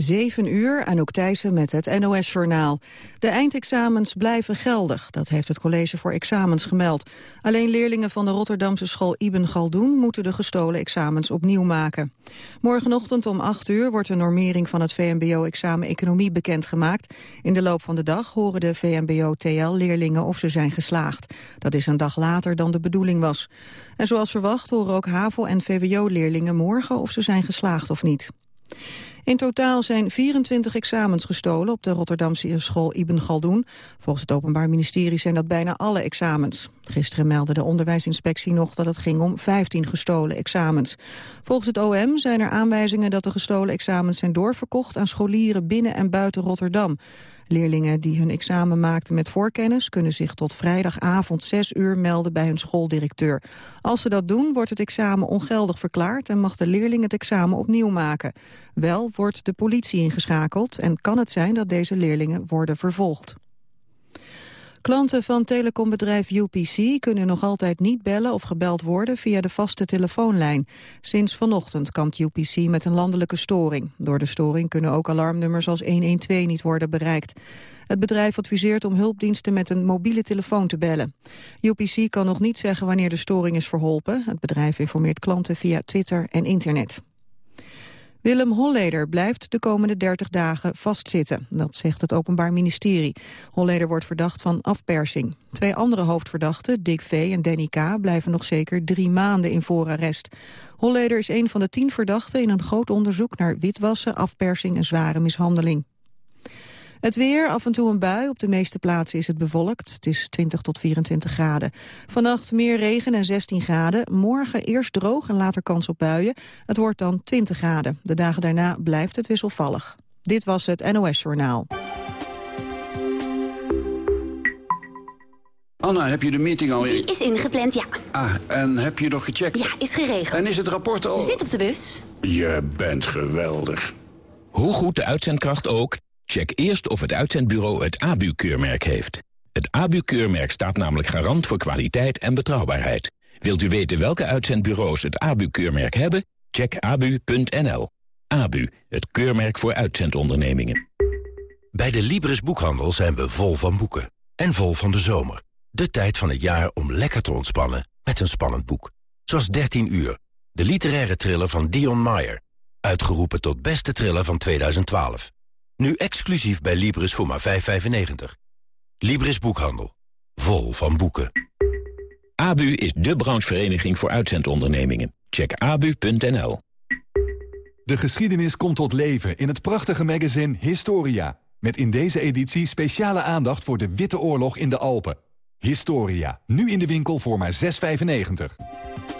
7 uur, Anouk Thijssen met het NOS-journaal. De eindexamens blijven geldig, dat heeft het College voor Examens gemeld. Alleen leerlingen van de Rotterdamse school Ibn Galdoen... moeten de gestolen examens opnieuw maken. Morgenochtend om 8 uur wordt de normering van het VMBO-examen Economie bekendgemaakt. In de loop van de dag horen de VMBO-TL-leerlingen of ze zijn geslaagd. Dat is een dag later dan de bedoeling was. En zoals verwacht horen ook HAVO- en VWO-leerlingen morgen of ze zijn geslaagd of niet. In totaal zijn 24 examens gestolen op de Rotterdamse school Ibn Galdoen. Volgens het Openbaar Ministerie zijn dat bijna alle examens. Gisteren meldde de onderwijsinspectie nog dat het ging om 15 gestolen examens. Volgens het OM zijn er aanwijzingen dat de gestolen examens zijn doorverkocht aan scholieren binnen en buiten Rotterdam. Leerlingen die hun examen maakten met voorkennis... kunnen zich tot vrijdagavond 6 uur melden bij hun schooldirecteur. Als ze dat doen, wordt het examen ongeldig verklaard... en mag de leerling het examen opnieuw maken. Wel wordt de politie ingeschakeld en kan het zijn dat deze leerlingen worden vervolgd. Klanten van telecombedrijf UPC kunnen nog altijd niet bellen of gebeld worden via de vaste telefoonlijn. Sinds vanochtend kampt UPC met een landelijke storing. Door de storing kunnen ook alarmnummers als 112 niet worden bereikt. Het bedrijf adviseert om hulpdiensten met een mobiele telefoon te bellen. UPC kan nog niet zeggen wanneer de storing is verholpen. Het bedrijf informeert klanten via Twitter en internet. Willem Holleder blijft de komende 30 dagen vastzitten. Dat zegt het Openbaar Ministerie. Holleder wordt verdacht van afpersing. Twee andere hoofdverdachten, Dick V. en Danny K. blijven nog zeker drie maanden in voorarrest. Holleder is een van de tien verdachten in een groot onderzoek naar witwassen, afpersing en zware mishandeling. Het weer, af en toe een bui. Op de meeste plaatsen is het bewolkt. Het is 20 tot 24 graden. Vannacht meer regen en 16 graden. Morgen eerst droog en later kans op buien. Het wordt dan 20 graden. De dagen daarna blijft het wisselvallig. Dit was het NOS Journaal. Anna, heb je de meeting al... Die is ingepland, ja. Ah, en heb je nog gecheckt? Ja, is geregeld. En is het rapport al... Zit op de bus. Je bent geweldig. Hoe goed de uitzendkracht ook... Check eerst of het uitzendbureau het ABU-keurmerk heeft. Het ABU-keurmerk staat namelijk garant voor kwaliteit en betrouwbaarheid. Wilt u weten welke uitzendbureaus het ABU-keurmerk hebben? Check abu.nl. ABU, het keurmerk voor uitzendondernemingen. Bij de Libris Boekhandel zijn we vol van boeken. En vol van de zomer. De tijd van het jaar om lekker te ontspannen met een spannend boek. Zoals 13 uur, de literaire thriller van Dion Meyer. Uitgeroepen tot beste thriller van 2012. Nu exclusief bij Libris voor maar 5,95. Libris Boekhandel. Vol van boeken. ABU is de branchevereniging voor uitzendondernemingen. Check abu.nl. De geschiedenis komt tot leven in het prachtige magazine Historia. Met in deze editie speciale aandacht voor de Witte Oorlog in de Alpen. Historia, nu in de winkel voor maar 6,95.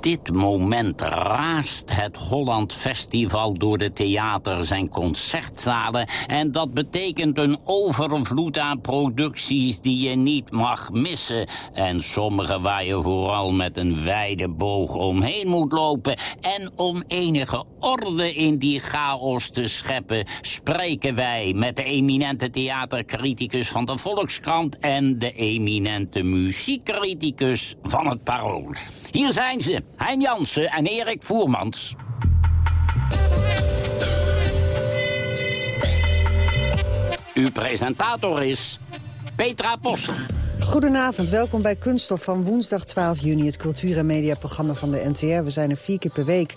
dit moment raast het Holland Festival door de theaters en concertzalen. En dat betekent een overvloed aan producties die je niet mag missen. En sommige waar je vooral met een wijde boog omheen moet lopen. En om enige orde in die chaos te scheppen... spreken wij met de eminente theatercriticus van de Volkskrant... en de eminente muziekcriticus van het Parool. Hier zijn ze. Hein Jansen en Erik Voermans. Uw presentator is Petra Possen. Goedenavond, welkom bij Kunststof van woensdag 12 juni... het cultuur- en mediaprogramma van de NTR. We zijn er vier keer per week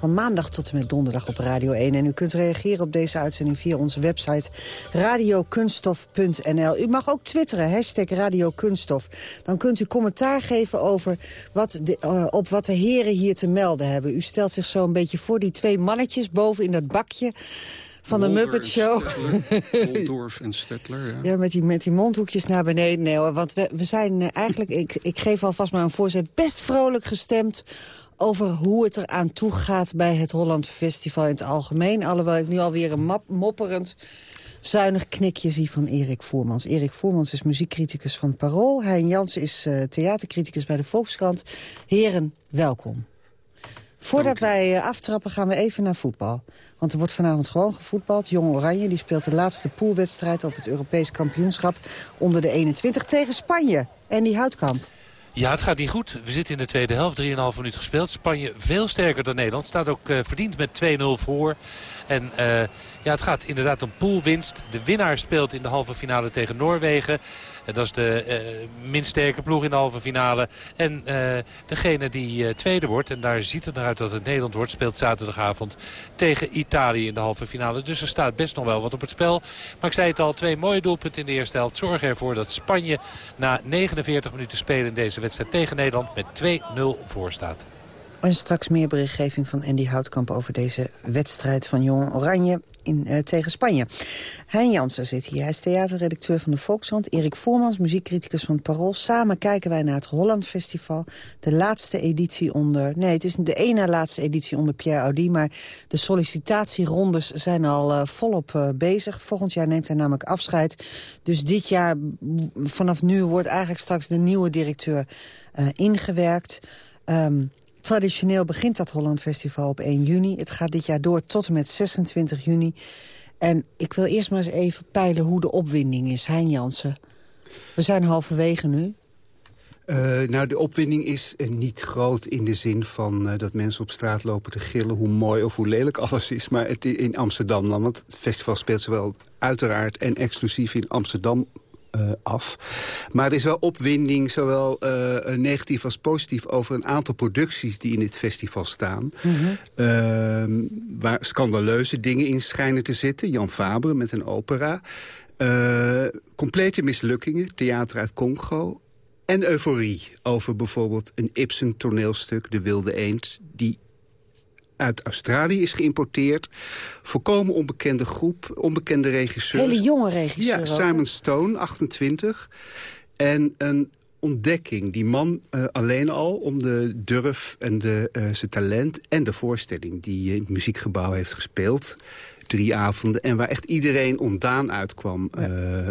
van maandag tot en met donderdag op Radio 1. En u kunt reageren op deze uitzending via onze website radiokunststof.nl. U mag ook twitteren, hashtag radiokunststof. Dan kunt u commentaar geven over wat de, uh, op wat de heren hier te melden hebben. U stelt zich zo een beetje voor die twee mannetjes boven in dat bakje van de Muppet Show. Waldorf en Stettler, ja. Ja, met die, met die mondhoekjes naar beneden. Nee hoor, want we, we zijn uh, eigenlijk, ik, ik geef alvast maar een voorzet... best vrolijk gestemd over hoe het eraan toe gaat bij het Holland Festival in het algemeen. Alhoewel ik nu alweer een map, mopperend zuinig knikje zie van Erik Voermans. Erik Voermans is muziekcriticus van Parool. Hein Jans is uh, theatercriticus bij de Volkskrant. Heren, welkom. Voordat wij eh, aftrappen gaan we even naar voetbal. Want er wordt vanavond gewoon gevoetbald. Jong Oranje die speelt de laatste poolwedstrijd op het Europees kampioenschap onder de 21 tegen Spanje. En die Houtkamp. Ja, het gaat niet goed. We zitten in de tweede helft, 3,5 minuut gespeeld. Spanje veel sterker dan Nederland. Staat ook uh, verdiend met 2-0 voor. En uh, ja, het gaat inderdaad om poolwinst. De winnaar speelt in de halve finale tegen Noorwegen. En dat is de uh, minst sterke ploeg in de halve finale. En degene die tweede wordt, en daar ziet het eruit dat het Nederland wordt... speelt zaterdagavond tegen Italië in de halve finale. Dus er staat best nog wel wat op het spel. Maar ik zei het al, twee mooie doelpunten in de eerste helft. Zorgen ervoor dat Spanje na 49 minuten spelen in deze wedstrijd tegen Nederland... met 2-0 voor staat. En straks meer berichtgeving van Andy Houtkamp over deze wedstrijd van Jong Oranje in, uh, tegen Spanje. Hein Jansen zit hier. Hij is theaterredacteur van de Volkskrant. Erik Voormans, muziekcriticus van het Parool. Samen kijken wij naar het Holland Festival. De laatste editie onder... Nee, het is de ene laatste editie onder Pierre Audi. Maar de sollicitatierondes zijn al uh, volop uh, bezig. Volgend jaar neemt hij namelijk afscheid. Dus dit jaar, vanaf nu, wordt eigenlijk straks de nieuwe directeur ingewerkt. Um, Traditioneel begint dat Holland Festival op 1 juni. Het gaat dit jaar door tot en met 26 juni. En ik wil eerst maar eens even peilen hoe de opwinding is. Hein Jansen, we zijn halverwege nu. Uh, nou, de opwinding is uh, niet groot in de zin van uh, dat mensen op straat lopen te gillen... hoe mooi of hoe lelijk alles is. Maar het, in Amsterdam dan, want het festival speelt zowel uiteraard en exclusief in Amsterdam uh, af. Maar er is wel opwinding, zowel uh, negatief als positief... over een aantal producties die in dit festival staan. Mm -hmm. uh, waar scandaleuze dingen in schijnen te zitten. Jan Fabre met een opera. complete mislukkingen, theater uit Congo. En euforie over bijvoorbeeld een Ibsen toneelstuk, De Wilde Eend... die uit Australië is geïmporteerd. Volkomen onbekende groep, onbekende regisseurs. Hele jonge regisseur. Ja, Simon Stone, 28. En een ontdekking. Die man uh, alleen al om de durf en de, uh, zijn talent en de voorstelling... die in het muziekgebouw heeft gespeeld. Drie avonden. En waar echt iedereen ontdaan uitkwam. Ja. Uh,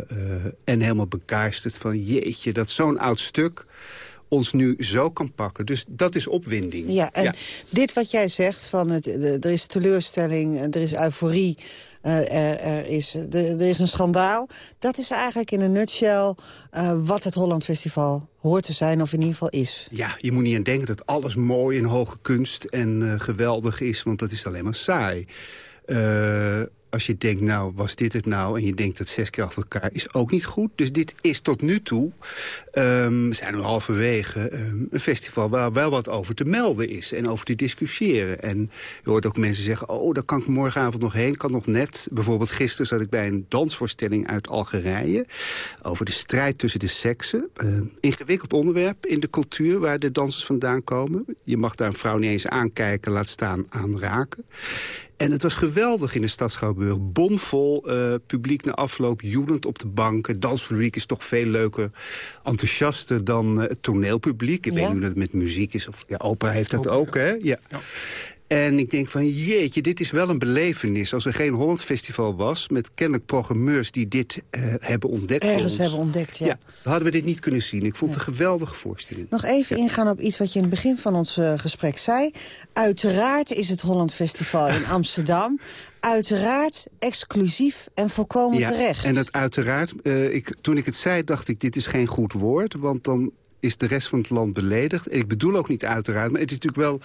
en helemaal begeisterd van... jeetje, dat zo'n oud stuk ons nu zo kan pakken. Dus dat is opwinding. Ja, en ja. dit wat jij zegt, van het, de, er is teleurstelling, er is euforie... Uh, er, er, is, er, er, is een schandaal. Dat is eigenlijk in een nutshell uh, wat het Holland Festival hoort te zijn, of in ieder geval is. Ja, je moet niet aan denken dat alles mooi en hoge kunst en uh, geweldig is... want dat is alleen maar saai als je denkt, nou, was dit het nou? En je denkt dat zes keer achter elkaar is ook niet goed. Dus dit is tot nu toe, um, we zijn nu halverwege, um, een festival waar wel wat over te melden is. En over te discussiëren. En je hoort ook mensen zeggen, oh, daar kan ik morgenavond nog heen. Kan nog net. Bijvoorbeeld gisteren zat ik bij een dansvoorstelling uit Algerije. Over de strijd tussen de seksen. Uh, ingewikkeld onderwerp in de cultuur waar de dansers vandaan komen. Je mag daar een vrouw niet eens aankijken, laat staan aanraken. En het was geweldig in de stad Schouwburg. Bomvol, uh, publiek na afloop, joelend op de banken. Danspubliek is toch veel leuker, enthousiaster dan uh, het toneelpubliek. Ik ja. weet niet hoe dat met muziek is. Of, ja, opera heeft dat ook, ook hè? Ja. ja. En ik denk van, jeetje, dit is wel een belevenis. Als er geen Holland Festival was, met kennelijk programmeurs die dit uh, hebben ontdekt. Ergens hebben ontdekt, ja. ja. hadden we dit niet kunnen zien. Ik vond het een geweldige voorstelling. Nog even ja. ingaan op iets wat je in het begin van ons uh, gesprek zei. Uiteraard is het Holland Festival in Amsterdam. Uiteraard exclusief en volkomen ja, terecht. En dat uiteraard, uh, ik, toen ik het zei, dacht ik, dit is geen goed woord. Want dan is de rest van het land beledigd. En ik bedoel ook niet uiteraard, maar het is natuurlijk wel...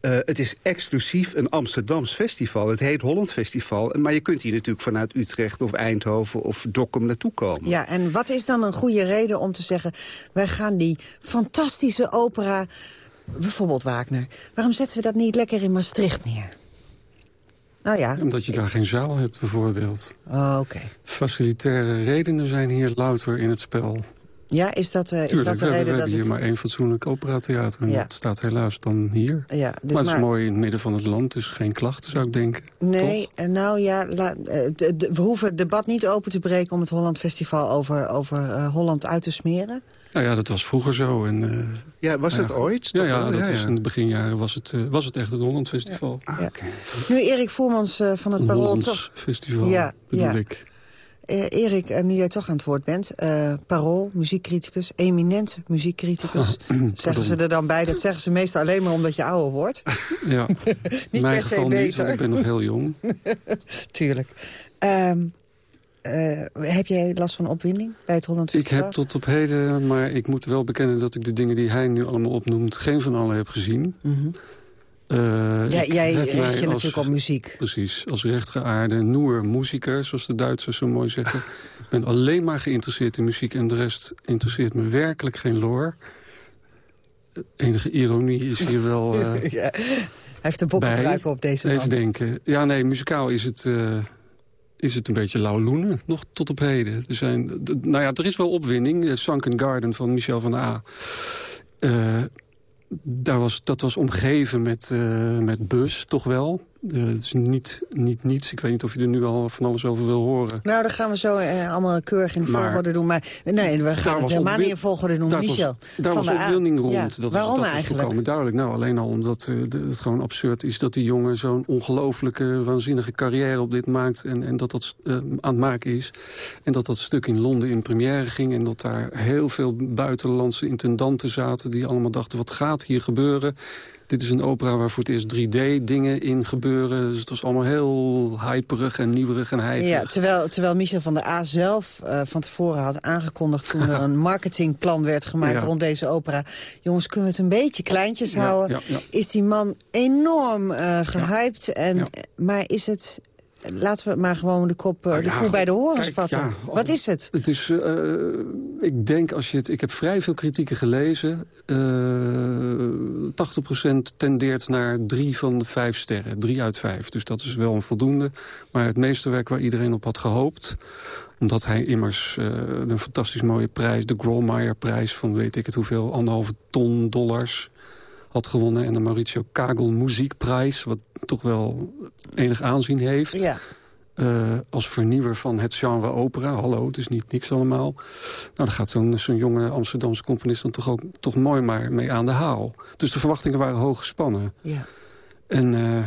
Uh, het is exclusief een Amsterdams festival. Het heet Holland Festival. Maar je kunt hier natuurlijk vanuit Utrecht of Eindhoven of Dokkum naartoe komen. Ja, en wat is dan een goede reden om te zeggen... wij gaan die fantastische opera, bijvoorbeeld Wagner... waarom zetten we dat niet lekker in Maastricht neer? Nou ja. Omdat je daar geen zaal hebt, bijvoorbeeld. Oh, oké. Okay. Facilitaire redenen zijn hier louter in het spel. Ja, is dat, uh, Tuurlijk, is dat de we, reden we dat hebben hier het... maar één fatsoenlijk operatheater. En Ja. dat staat helaas dan hier. Ja, dus maar het is maar- mooi in het midden van het land, dus geen klachten zou ik denken. Nee, eh, nou ja, la- eh, de- de- we hoeven het debat niet open te breken... om het Holland Festival over, over eh, Holland uit te smeren. Nou ja, dat was vroeger zo. En, eh, Ja, was nou het ooit? Ja, ja, dat Ja, was ja. in de beginjaren was het, was het echt het Holland Festival. Ah. Nu Erik Voermans eh, van het Parool Hollands festival, Ja, bedoel ja. ik. Eh, Erik, en nu jij toch aan het woord bent... eh, parool, muziekcriticus, eminent muziekcriticus. zeggen ze er dan bij? Dat zeggen ze meestal alleen maar omdat je ouder wordt. Ja, in mijn per se geval niet, beter. want ik ben nog heel jong. Tuurlijk. Ehm, eh, heb jij last van opwinding bij het Holland Ik Festival? heb tot op heden, maar ik moet wel bekennen... dat ik de dingen die hij nu allemaal opnoemt... geen van alle heb gezien. Mhm. Eh, Ja, jij richt je natuurlijk op muziek. Precies, als rechtgeaarde noer musiker, zoals de Duitsers zo mooi zeggen. ik ben alleen maar geïnteresseerd in muziek en de rest interesseert me werkelijk geen loor. Enige ironie is hier wel eh, ja. Hij heeft de bokkenbruik op deze man. Even denken. Ja, nee, muzikaal is het, eh, is het een beetje lauw loenen, nog tot op heden. Er, zijn, nou ja, er is wel opwinding. Eh, Sunken Garden van Michel van der A. Daar was, dat was omgeven met, eh, met bus, toch wel. Eh, het is niet, niet niets. Ik weet niet of je er nu al van alles over wil horen. Nou, dat gaan we zo eh, allemaal keurig in Maar- volgorde doen. Maar nee, we gaan het helemaal niet in volgorde doen. Daar Michel, was, daar van was opwinding rond. Ja, Dat, Waarom was, dat eigenlijk? is volkomen duidelijk. Nou, alleen al omdat eh, het gewoon absurd is... dat die jongen zo'n ongelooflijke, waanzinnige carrière op dit maakt... en, en dat dat aan het maken is. En dat dat stuk in Londen in première ging... en dat daar heel veel buitenlandse intendanten zaten... die allemaal dachten, wat gaat hier gebeuren? Dit is een opera waar voor het eerst 3D-dingen in gebeuren. Dus het was allemaal heel hyperig en nieuwerig en hijgerig. Ja, terwijl, terwijl Michel van der A zelf eh, van tevoren had aangekondigd... toen er een marketingplan werd gemaakt Ja. rond deze opera... jongens, kunnen we het een beetje kleintjes Ja, houden? ja. Is die man enorm eh gehyped. En, Maar is het... Laten we maar gewoon de kop eh, Nou de ja, koe bij de horens kijk, vatten. ja, Wat is het? Het is, eh, ik denk als je het, ik heb vrij veel kritieken gelezen. Eh 80% tendeert naar drie van de vijf sterren. Drie uit vijf. Dus dat is wel een voldoende. Maar het meesterwerk waar iedereen op had gehoopt omdat hij immers een fantastisch mooie prijs... de Grollmeyer-prijs van weet ik het hoeveel... anderhalve ton dollars had gewonnen. En de Mauricio Kagel Muziekprijs... wat toch wel enig aanzien heeft. Ja. Eh, als vernieuwer van het genre opera. Hallo, het is niet niks allemaal. Nou, daar gaat zo'n zo'n jonge Amsterdamse componist dan toch ook toch mooi maar mee aan de haal. Dus de verwachtingen waren hoog gespannen. Ja. En eh,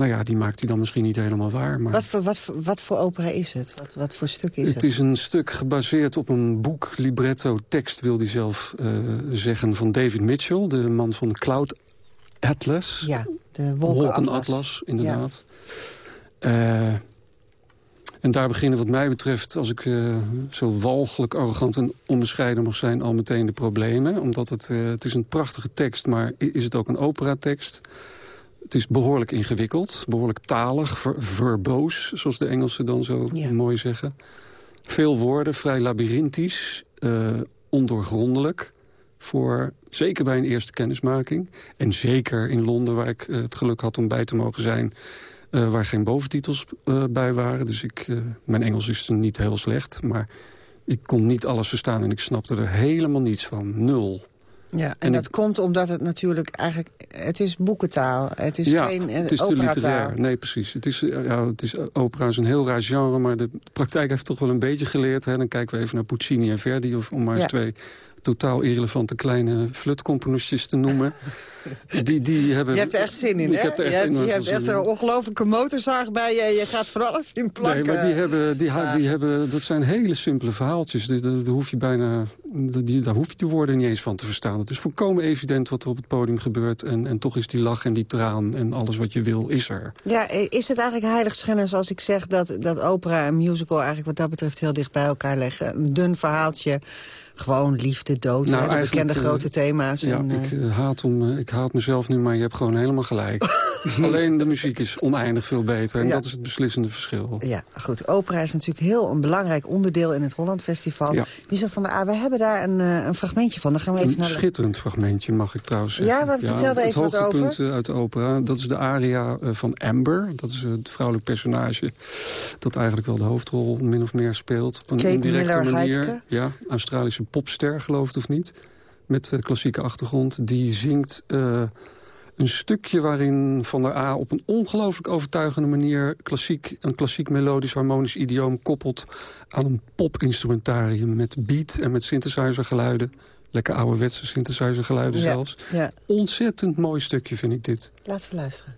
nou ja, die maakt hij dan misschien niet helemaal waar. Maar Wat, voor, wat, voor, wat voor opera is het? Wat, wat voor stuk is het? het is een stuk gebaseerd op een boek, libretto, tekst wil hij zelf eh, zeggen... van David Mitchell, de man van Cloud Atlas. Ja, de wolkenatlas. Inderdaad. Eh, en daar beginnen wat mij betreft, als ik eh, zo walgelijk arrogant en onbescheiden mag zijn... al meteen de problemen. Omdat het, het is een prachtige tekst, maar is het ook een operatekst? Het is behoorlijk ingewikkeld, behoorlijk talig, ver- verboos... zoals de Engelsen dan zo mooi zeggen. Veel woorden, vrij labyrinthisch, eh, ondoorgrondelijk... voor, zeker bij een eerste kennismaking. En zeker in Londen, waar ik eh, het geluk had om bij te mogen zijn... eh, waar geen boventitels bij waren. Dus ik, mijn Engels is niet heel slecht, maar ik kon niet alles verstaan... en ik snapte er helemaal niets van, nul. Ja, en, En dat ik- komt omdat het natuurlijk eigenlijk... Het is boekentaal, het is ja, geen eh, het is te literair. Nee, precies. Het is, eh, ja, het is, opera is een heel raar genre, maar de praktijk heeft toch wel een beetje geleerd. Hè? Dan kijken we even naar Puccini en Verdi, of om maar eens Ja. twee totaal irrelevante kleine flutcomponistjes te noemen. die, die hebben, Je hebt er echt zin in, ik hè? heb er echt je hebt, je echt een ongelofelijke motorzaag bij je. Je gaat voor alles in planken. Nee, maar die hebben, die, die hebben, dat zijn hele simpele verhaaltjes. Daar hoef je bijna, die, daar hoef je de woorden niet eens van te verstaan. Het is volkomen evident wat er op het podium gebeurt. En, en toch is die lach en die traan en alles wat je wil, is er. Ja, is het eigenlijk heiligschennis als ik zeg dat, dat opera en musical... eigenlijk wat dat betreft heel dicht bij elkaar liggen? Een dun verhaaltje, gewoon liefde, dood, hè, de bekende eh, grote thema's. Ja, en, eh, ik, eh, haat om, ik haat mezelf nu, maar je hebt gewoon helemaal gelijk. Alleen de muziek is oneindig veel beter. En Ja. dat is het beslissende verschil. Ja, goed. Opera is natuurlijk heel een belangrijk onderdeel in het Holland Festival. Ja. Michel van der A, we hebben daar een, een fragmentje van. Dan gaan we even Een naar de- schitterend fragmentje, mag ik trouwens zeggen. Ja, wat- vertel er even wat Het hoogtepunt over. uit de opera, dat is de aria van Amber. Dat is het vrouwelijk personage dat eigenlijk wel de hoofdrol min of meer speelt. Op een Kate indirecte Miller manier. Heidke. Ja, Australische popster, geloof het of niet. Met klassieke achtergrond. Die zingt eh, een stukje waarin Van der A op een ongelooflijk overtuigende manier... Klassiek, een klassiek melodisch harmonisch idioom koppelt aan een popinstrumentarium... met beat en met synthesizergeluiden. Lekker ouderwetse synthesizergeluiden Ja, zelfs. ja. Ontzettend mooi stukje vind ik dit. Laten we luisteren.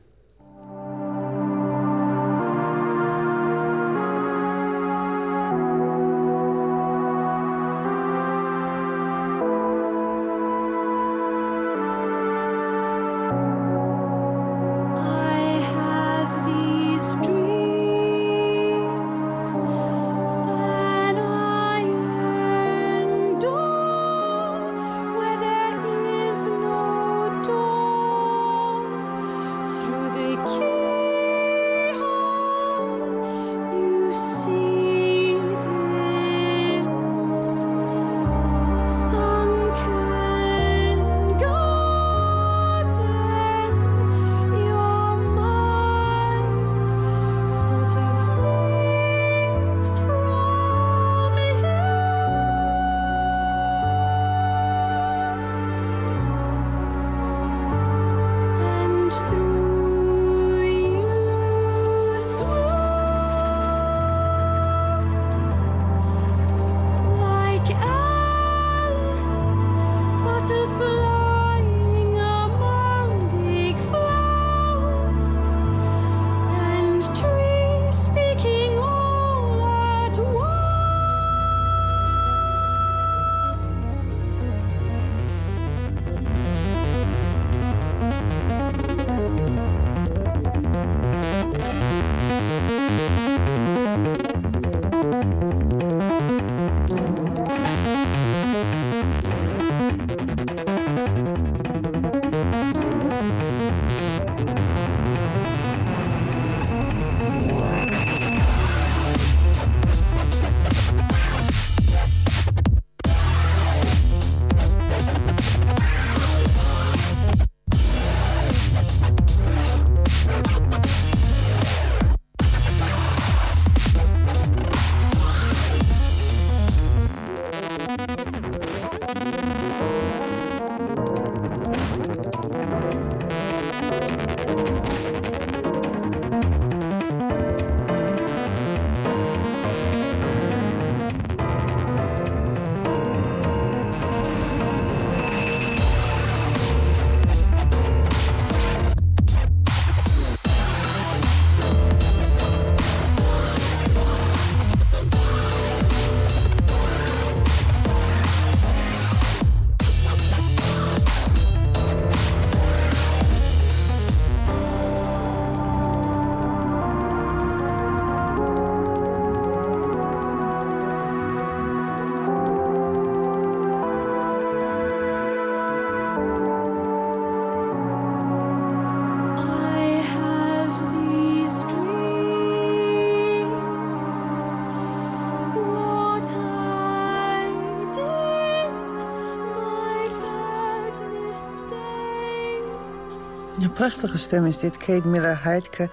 Prachtige stem is dit. Kate Miller-Heidke.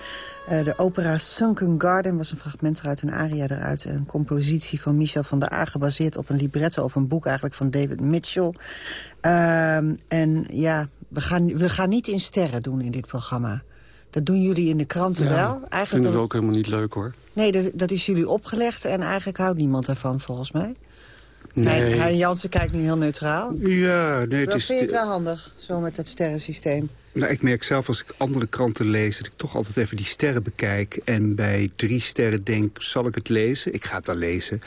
Uh, de opera Sunken Garden was een fragment eruit, een aria eruit. Een compositie van Michel van der A, gebaseerd op een libretto... of een boek eigenlijk van David Mitchell. Uh, en ja, we gaan, we gaan niet in sterren doen in dit programma. Dat doen jullie in de kranten ja, wel. Eigenlijk vinden we ook helemaal niet leuk, hoor. Nee, dat, dat is jullie opgelegd en eigenlijk houdt niemand ervan, volgens mij. Nee. Hein Jansen kijkt nu heel neutraal. Ja, nee, het Wel is... vind je het wel handig, zo met dat sterrensysteem? Nou, ik merk zelf als ik andere kranten lees... dat ik toch altijd even die sterren bekijk... en bij drie sterren denk, zal ik het lezen? Ik ga het wel lezen.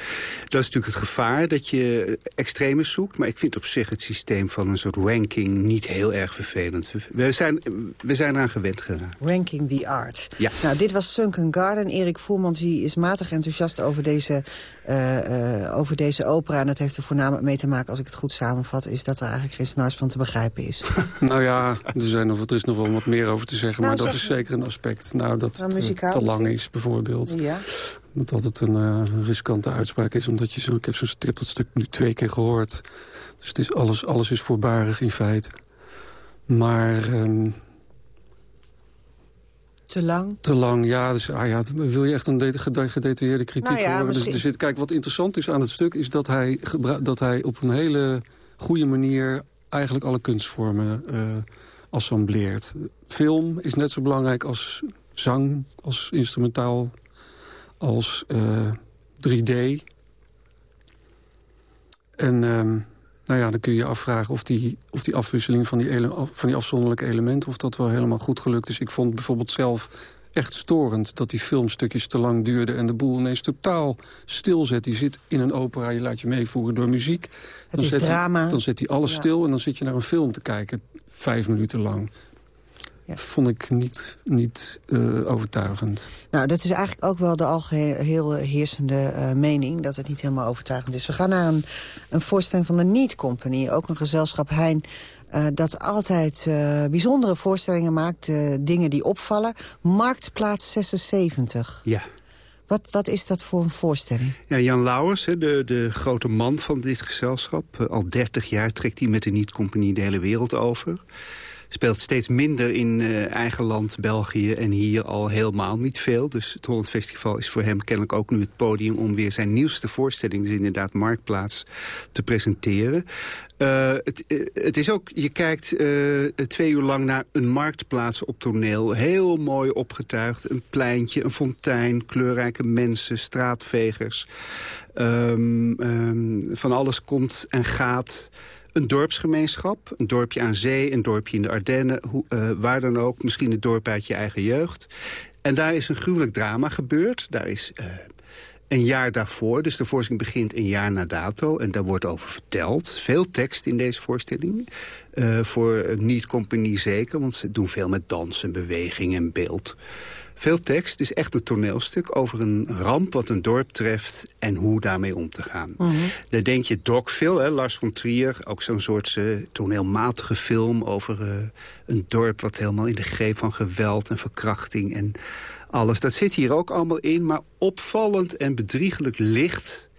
Dat is natuurlijk het gevaar dat je extremes zoekt... maar ik vind op zich het systeem van een soort ranking niet heel erg vervelend. We zijn, we zijn eraan gewend geraakt. Ranking the arts. Ja. Nou, dit was Sunken Garden. Erik Voermans die is matig enthousiast over deze, uh, uh, over deze opera. En dat heeft er voornamelijk mee te maken, als ik het goed samenvat... is dat er eigenlijk geen snars van te begrijpen is. nou ja, er zijn nog er is nog wel wat meer over te zeggen, Nou, maar dat is zeker een aspect. Nou, dat Nou, het eh, te lang is, bijvoorbeeld. Ja. Dat het een eh, riskante uitspraak is, omdat je zo... Ik heb zo'n strip dat stuk nu twee keer gehoord. Dus het is alles, alles is voorbarig in feite. Maar... ehm, Te lang? te lang, ja. Dus, ah, ja wil je echt een de- gede- gedetailleerde kritiek Nou ja, horen? Dus, misschien- er zit, kijk, wat interessant is aan het stuk... is dat hij, dat hij op een hele goede manier... eigenlijk alle kunstvormen eh, assembleert. Film is net zo belangrijk als zang, als instrumentaal... als eh, 3D. En ehm, nou ja, dan kun je je afvragen of die, of die afwisseling van die, van die afzonderlijke elementen... of dat wel helemaal goed gelukt is. Ik vond bijvoorbeeld zelf echt storend dat die filmstukjes te lang duurden... en de boel ineens totaal stilzet. Die zit in een opera, je laat je meevoeren door muziek. Het is zet hij- drama. dan zet hij alles Ja. stil en dan zit je naar een film te kijken. Vijf minuten lang. Dat vond ik niet, niet eh, overtuigend. Nou, dat is eigenlijk ook wel de algeheel heersende eh, mening... dat het niet helemaal overtuigend is. We gaan naar een, een voorstelling van de Niet Company. Ook een gezelschap Hein eh, dat altijd eh, bijzondere voorstellingen maakt. eh, dingen die opvallen. Marktplaats 76. Ja. Wat, wat is dat voor een voorstelling? Ja, Jan Lauwers, hè, de, de grote man van dit gezelschap. al 30 jaar trekt hij met de Niet-Compagnie de hele wereld over. Speelt steeds minder in eh, eigen land, België en hier al helemaal niet veel. Dus het Holland Festival is voor hem kennelijk ook nu het podium... om weer zijn nieuwste voorstelling, dus inderdaad Marktplaats, te presenteren. Uh, het, uh, het is ook, je kijkt twee uur lang naar een marktplaats op toneel. Heel mooi opgetuigd. Een pleintje, een fontein, kleurrijke mensen, straatvegers. Um, um, van alles komt en gaat. Een dorpsgemeenschap, een dorpje aan zee, een dorpje in de Ardennen. Hoe, waar dan ook, misschien het dorp uit je eigen jeugd. En daar is een gruwelijk drama gebeurd. Daar is een jaar daarvoor. Dus de voorstelling begint een jaar na dato. En daar wordt over verteld. Veel tekst in deze voorstelling. Uh, voor niet-compagnie zeker. Want ze doen veel met dans en beweging en beeld. Veel tekst. Het is echt een toneelstuk over een ramp wat een dorp treft... en hoe daarmee om te gaan. Mm Daar denk je Dogville, hè, Lars von Trier. Ook zo'n soort uh, toneelmatige film over uh, een dorp... wat helemaal in de greep van geweld en verkrachting en alles. Dat zit hier ook allemaal in, maar opvallend en bedriegelijk licht...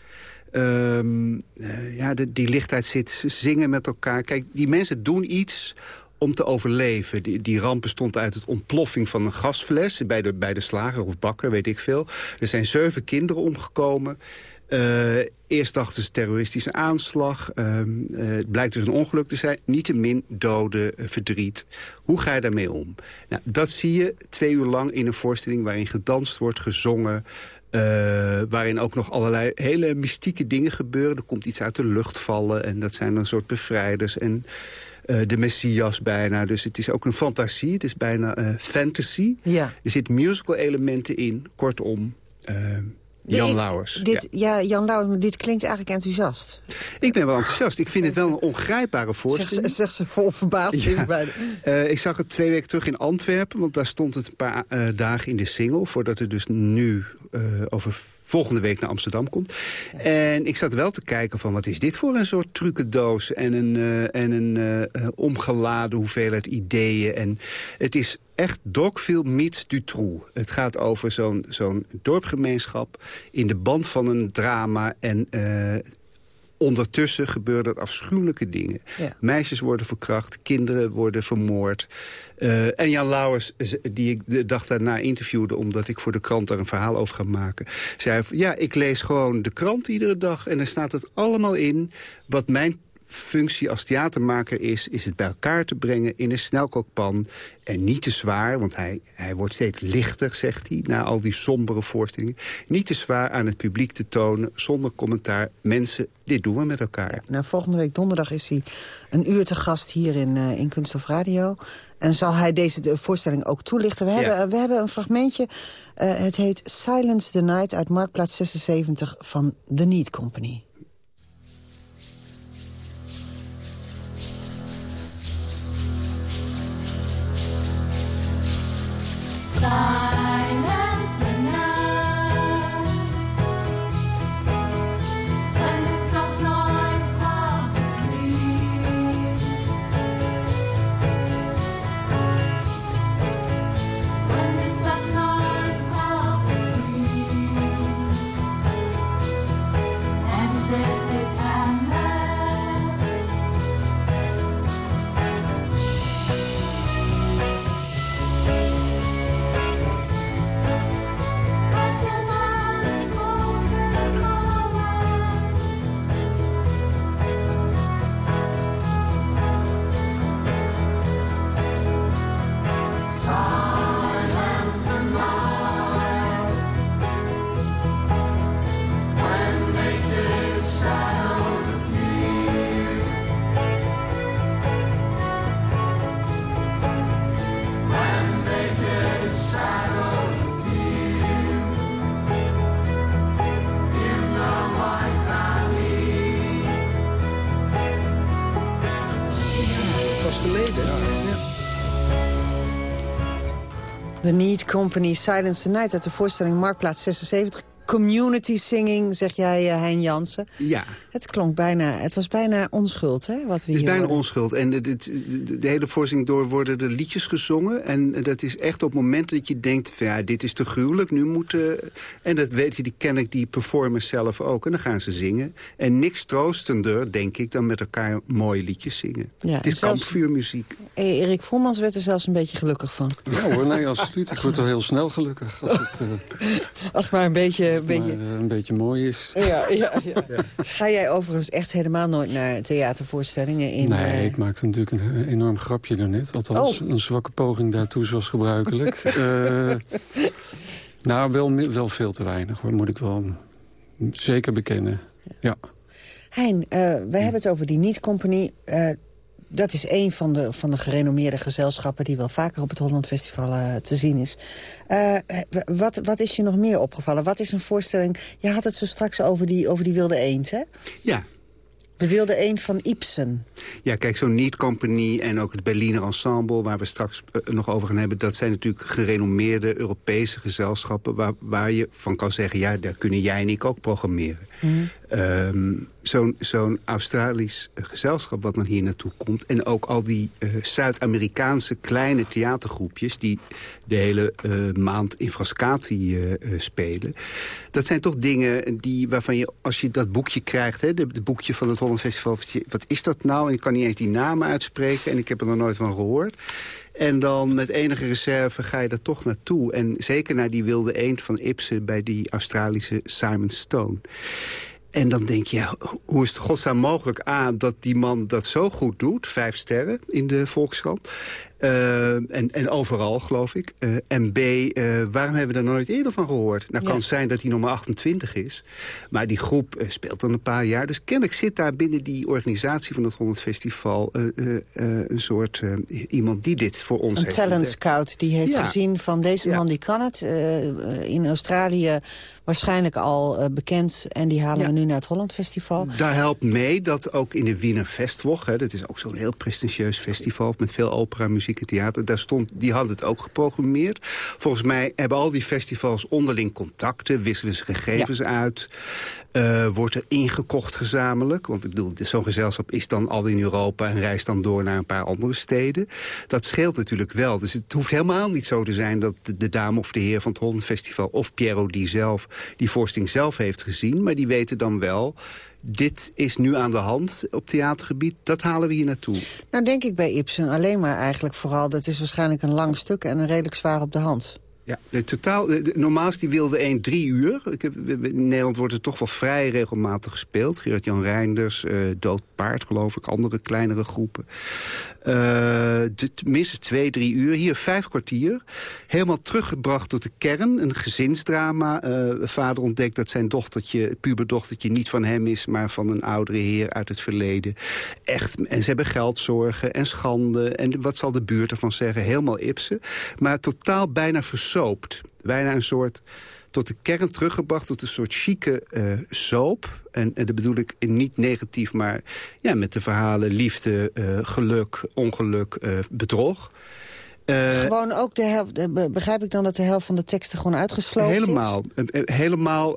Um, uh, ja, de, die lichtheid zit, ze zingen met elkaar. Kijk, die mensen doen iets om te overleven. Die, die ramp bestond uit het ontploffing van een gasfles... bij de, bij de slager of bakker, weet ik veel. Er zijn zeven kinderen omgekomen. Uh, eerst dachten ze terroristische aanslag. Uh, uh, het blijkt dus een ongeluk te zijn. Niettemin doden, verdriet. Hoe ga je daarmee om? Nou, dat zie je twee uur lang in een voorstelling... waarin gedanst wordt, gezongen... waarin ook nog allerlei hele mystieke dingen gebeuren. Er komt iets uit de lucht vallen en dat zijn een soort bevrijders... en uh, de Messias bijna. Dus het is ook een fantasie, het is bijna uh, fantasy. Ja. Er zitten musical elementen in, kortom... Uh, Jan Nee, Lauwers. Dit, ja. Jan Lauwers, maar dit klinkt eigenlijk enthousiast. Ik ben wel enthousiast. Ik vind het wel een ongrijpbare voorstelling. ze- zeg ze vol verbazing. Ja. bij de- Eh, ik zag het twee weken terug in Antwerpen, want daar stond het een paar eh, dagen in de single... voordat het dus nu eh, over volgende week naar Amsterdam komt. En ik zat wel te kijken van wat is dit voor een soort trucendoos... en een, en een omgeladen hoeveelheid ideeën. En het is echt Dogville meets Dutroux. Het gaat over zo'n zo'n dorpgemeenschap in de band van een drama... en eh, ondertussen gebeuren er afschuwelijke dingen. Ja. Meisjes worden verkracht, kinderen worden vermoord. Eh, en Jan Lauwers, die ik de dag daarna interviewde... omdat ik voor de krant daar een verhaal over ga maken... zei ja, ik lees gewoon de krant iedere dag... en er staat het allemaal in wat mijn functie als theatermaker is... is het bij elkaar te brengen in een snelkookpan. En niet te zwaar, want hij, hij wordt steeds lichter, zegt hij... na al die sombere voorstellingen. Niet te zwaar aan het publiek te tonen, zonder commentaar. Mensen, dit doen we met elkaar. Nou, volgende week donderdag is hij een uur te gast hier in, eh in Kunststof Radio. En zal hij deze de voorstelling ook toelichten. We, Ja. hebben, we hebben een fragmentje. eh, het heet Silence the Night uit Marktplaats 76 van The Need Company. Silence The Need Company, Silence the Night uit de voorstelling Marktplaats 76. Community singing, zeg jij, eh, Hein Jansen. ja. Het klonk bijna, het was bijna onschuld, hè? Wat we Het is hier bijna onschuld. En de, de, de- de hele voorstelling door worden er liedjes gezongen. En dat is echt op het moment dat je denkt... Van, ja, dit is te gruwelijk, nu moeten... En dat weten die, ken ik die performers zelf ook. En dan gaan ze zingen. En niks troostender, denk ik, dan met elkaar mooie liedjes zingen. Ja, het is kampvuurmuziek. Eh, Erik Voermans werd er zelfs een beetje gelukkig van. Ja hoor, nee, absoluut. Ik word wel heel snel gelukkig als het eh, Als het maar een beetje... Een beetje... maar, eh, een beetje mooi is. Ja, ja, ja. Ga jij overigens echt helemaal nooit naar theatervoorstellingen? In, nee, eh, ik maakte natuurlijk een eh, enorm grapje daarnet. Althans, Oh. een zwakke poging daartoe zoals gebruikelijk. Nou, wel, wel veel te weinig, hoor, moet ik wel zeker bekennen. Ja. Hein, eh, wij hebben het over die Niet Company. Eh, dat is een van de, van de gerenommeerde gezelschappen... die wel vaker op het Holland Festival eh, te zien is. Eh, wat, wat is je nog meer opgevallen? Wat is een voorstelling... Je had het zo straks over die, over die wilde eend, hè? Ja, De wilde eend van Ibsen. Ja, kijk, zo'n Niet Company en ook het Berliner Ensemble... waar we straks eh, nog over gaan hebben... dat zijn natuurlijk gerenommeerde Europese gezelschappen... waar, waar je van kan zeggen, ja, daar kunnen jij en ik ook programmeren. Ehm, zo'n Australisch eh, gezelschap wat dan hier naartoe komt... en ook al die eh, Zuid-Amerikaanse kleine theatergroepjes... die de hele eh, maand in Frascati spelen... dat zijn toch dingen die, waarvan je, als je dat boekje krijgt... Het boekje van het Holland Festival... wat is dat nou? En ik kan niet eens die namen uitspreken... en ik heb er nog nooit van gehoord... En dan met enige reserve ga je er toch naartoe. En zeker naar die wilde eend van Ibsen bij die Australische Simon Stone. En dan denk je, hoe is het godsnaam mogelijk... A, dat die man dat zo goed doet, vijf sterren in de Volkskrant... eh, en, en overal, geloof ik. Eh, en B, eh, waarom hebben we er nooit eerder van gehoord? Nou, kan het zijn dat hij nog maar 28 is. Maar die groep speelt dan een paar jaar. Dus kennelijk zit daar binnen die organisatie van het 100 Festival... een soort iemand die dit voor ons Een heeft talent ontdekt. scout die heeft Ja. gezien van deze man die kan het. In Australië waarschijnlijk al bekend. En die halen we nu naar het Holland Festival. Daar helpt mee dat ook in de Wiener Festwoch... Hè, dat is ook zo'n heel prestigieus festival... met veel opera, muziek en theater... Daar stond, die hadden het ook geprogrammeerd. Volgens mij hebben al die festivals onderling contacten... wisselen ze gegevens uit... eh, wordt er ingekocht gezamenlijk. Want ik bedoel, zo'n gezelschap is dan al in Europa... en reist dan door naar een paar andere steden. Dat scheelt natuurlijk wel. Dus het hoeft helemaal niet zo te zijn... dat de, de dame of de heer van het Holland Festival... of Piero die zelf die voorstelling zelf heeft gezien. Maar die weten dan wel... dit is nu aan de hand op theatergebied. Dat halen we hier naartoe. Nou denk ik bij Ibsen alleen maar eigenlijk vooral... dat is waarschijnlijk een lang stuk en een redelijk zwaar op de hand. Ja, totaal, normaal is die wilde 1 drie uur. Ik heb, in Nederland wordt het toch wel vrij regelmatig gespeeld. Gerard-Jan Reinders, eh Dood Paard geloof ik, andere kleinere groepen. Eh, de, minstens twee, drie uur. Hier vijf kwartier. Helemaal teruggebracht tot de kern. Een gezinsdrama. Eh, vader ontdekt dat zijn dochtertje, puberdochtertje niet van hem is... maar van een oudere heer uit het verleden. Echt, en ze hebben geldzorgen en schande. En wat zal de buurt ervan zeggen? Helemaal Ibsen. Maar totaal bijna versoopt. Bijna een soort tot de kern teruggebracht, tot een soort chique eh, soap. En, en dat bedoel ik niet negatief, maar ja, met de verhalen liefde, eh, geluk, ongeluk, eh, bedrog. Eh, Gewoon ook de helft, eh, be- begrijp ik dan dat de helft van de teksten gewoon uitgesloopt is? Helemaal, eh, helemaal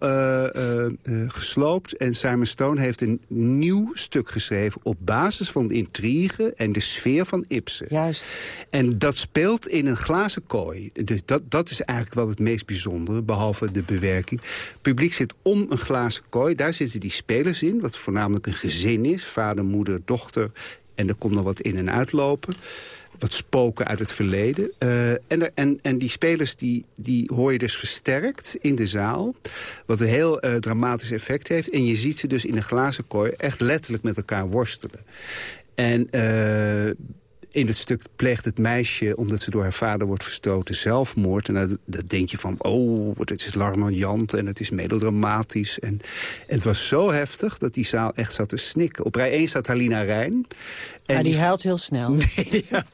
gesloopt. En Simon Stone heeft een nieuw stuk geschreven... op basis van de intrigue en de sfeer van Ibsen. Juist. En dat speelt in een glazen kooi. Dus dat, dat is eigenlijk wel het meest bijzondere, behalve de bewerking. Het publiek zit om een glazen kooi. Daar zitten die spelers in, wat voornamelijk een gezin is. Vader, moeder, dochter. En er komt nog wat in- en uitlopen wat spoken uit het verleden. Eh, en, en, en die spelers die, die hoor je dus versterkt in de zaal. Wat een heel eh, dramatisch effect heeft. En je ziet ze dus in een glazen kooi echt letterlijk met elkaar worstelen. En eh, in het stuk pleegt het meisje, omdat ze door haar vader wordt verstoten, zelfmoord. En dat, dat denk je van, oh, het is larmoyant en het is melodramatisch. En, het was zo heftig dat die zaal echt zat te snikken. Op rij 1 staat Halina Rijn. En Maar die huilt heel snel. Nee, ja,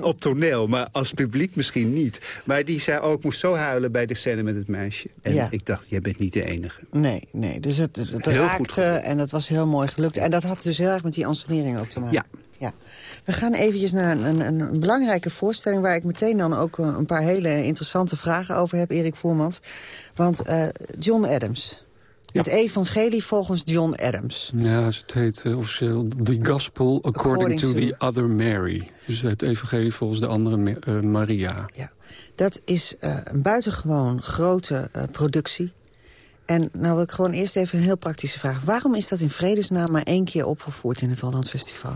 op toneel, maar als publiek misschien niet. Maar die zei, oh, ik moest zo huilen bij de scène met het meisje. En Ja. ik dacht, jij bent niet de enige. Nee, nee. Dus het, het, het raakte en dat was heel mooi gelukt. En dat had dus heel erg met die ansenering ook te maken. Ja. ja. We gaan eventjes naar een, een, een belangrijke voorstelling... waar ik meteen dan ook eh, een paar hele interessante vragen over heb, Erik Voermans. Want eh, John Adams. Het evangelie volgens John Adams. Ja, het heet eh, officieel The Gospel According, According to, to- the Other Mary. Dus het evangelie volgens de andere Ma- Maria. Ja. Dat is een buitengewoon grote productie. En nou wil ik gewoon eerst even een heel praktische vraag. Waarom is dat in vredesnaam maar één keer opgevoerd in het Holland Festival?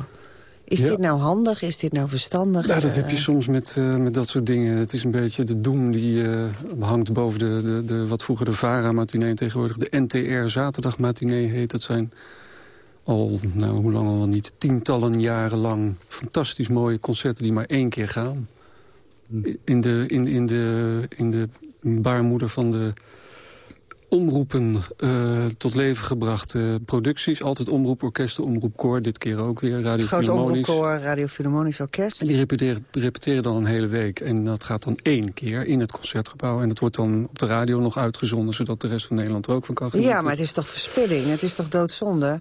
Is Ja. dit nou handig? Is dit nou verstandig? Ja, dat heb je Eh, soms met, eh, met dat soort dingen. Het is een beetje de doem die eh, hangt boven de, de, de, wat vroeger de VARA-matinee... en tegenwoordig de NTR zaterdagmatinee heet. Dat zijn al, nou, hoe lang al niet, tientallen jaren lang... fantastisch mooie concerten die maar één keer gaan. In de, in, in de, in de baarmoeder van de omroepen eh, tot leven gebrachte producties. Altijd omroeporkesten, omroepkoor, dit keer ook weer. Radio Groot omroepkoor, Radio Philharmonisch Orkest. En die repeteren, repeteren dan een hele week. En dat gaat dan één keer in het Concertgebouw. En dat wordt dan op de radio nog uitgezonden... zodat de rest van Nederland er ook van kan genieten. Ja, maar het is toch verspilling? Het is toch doodzonde?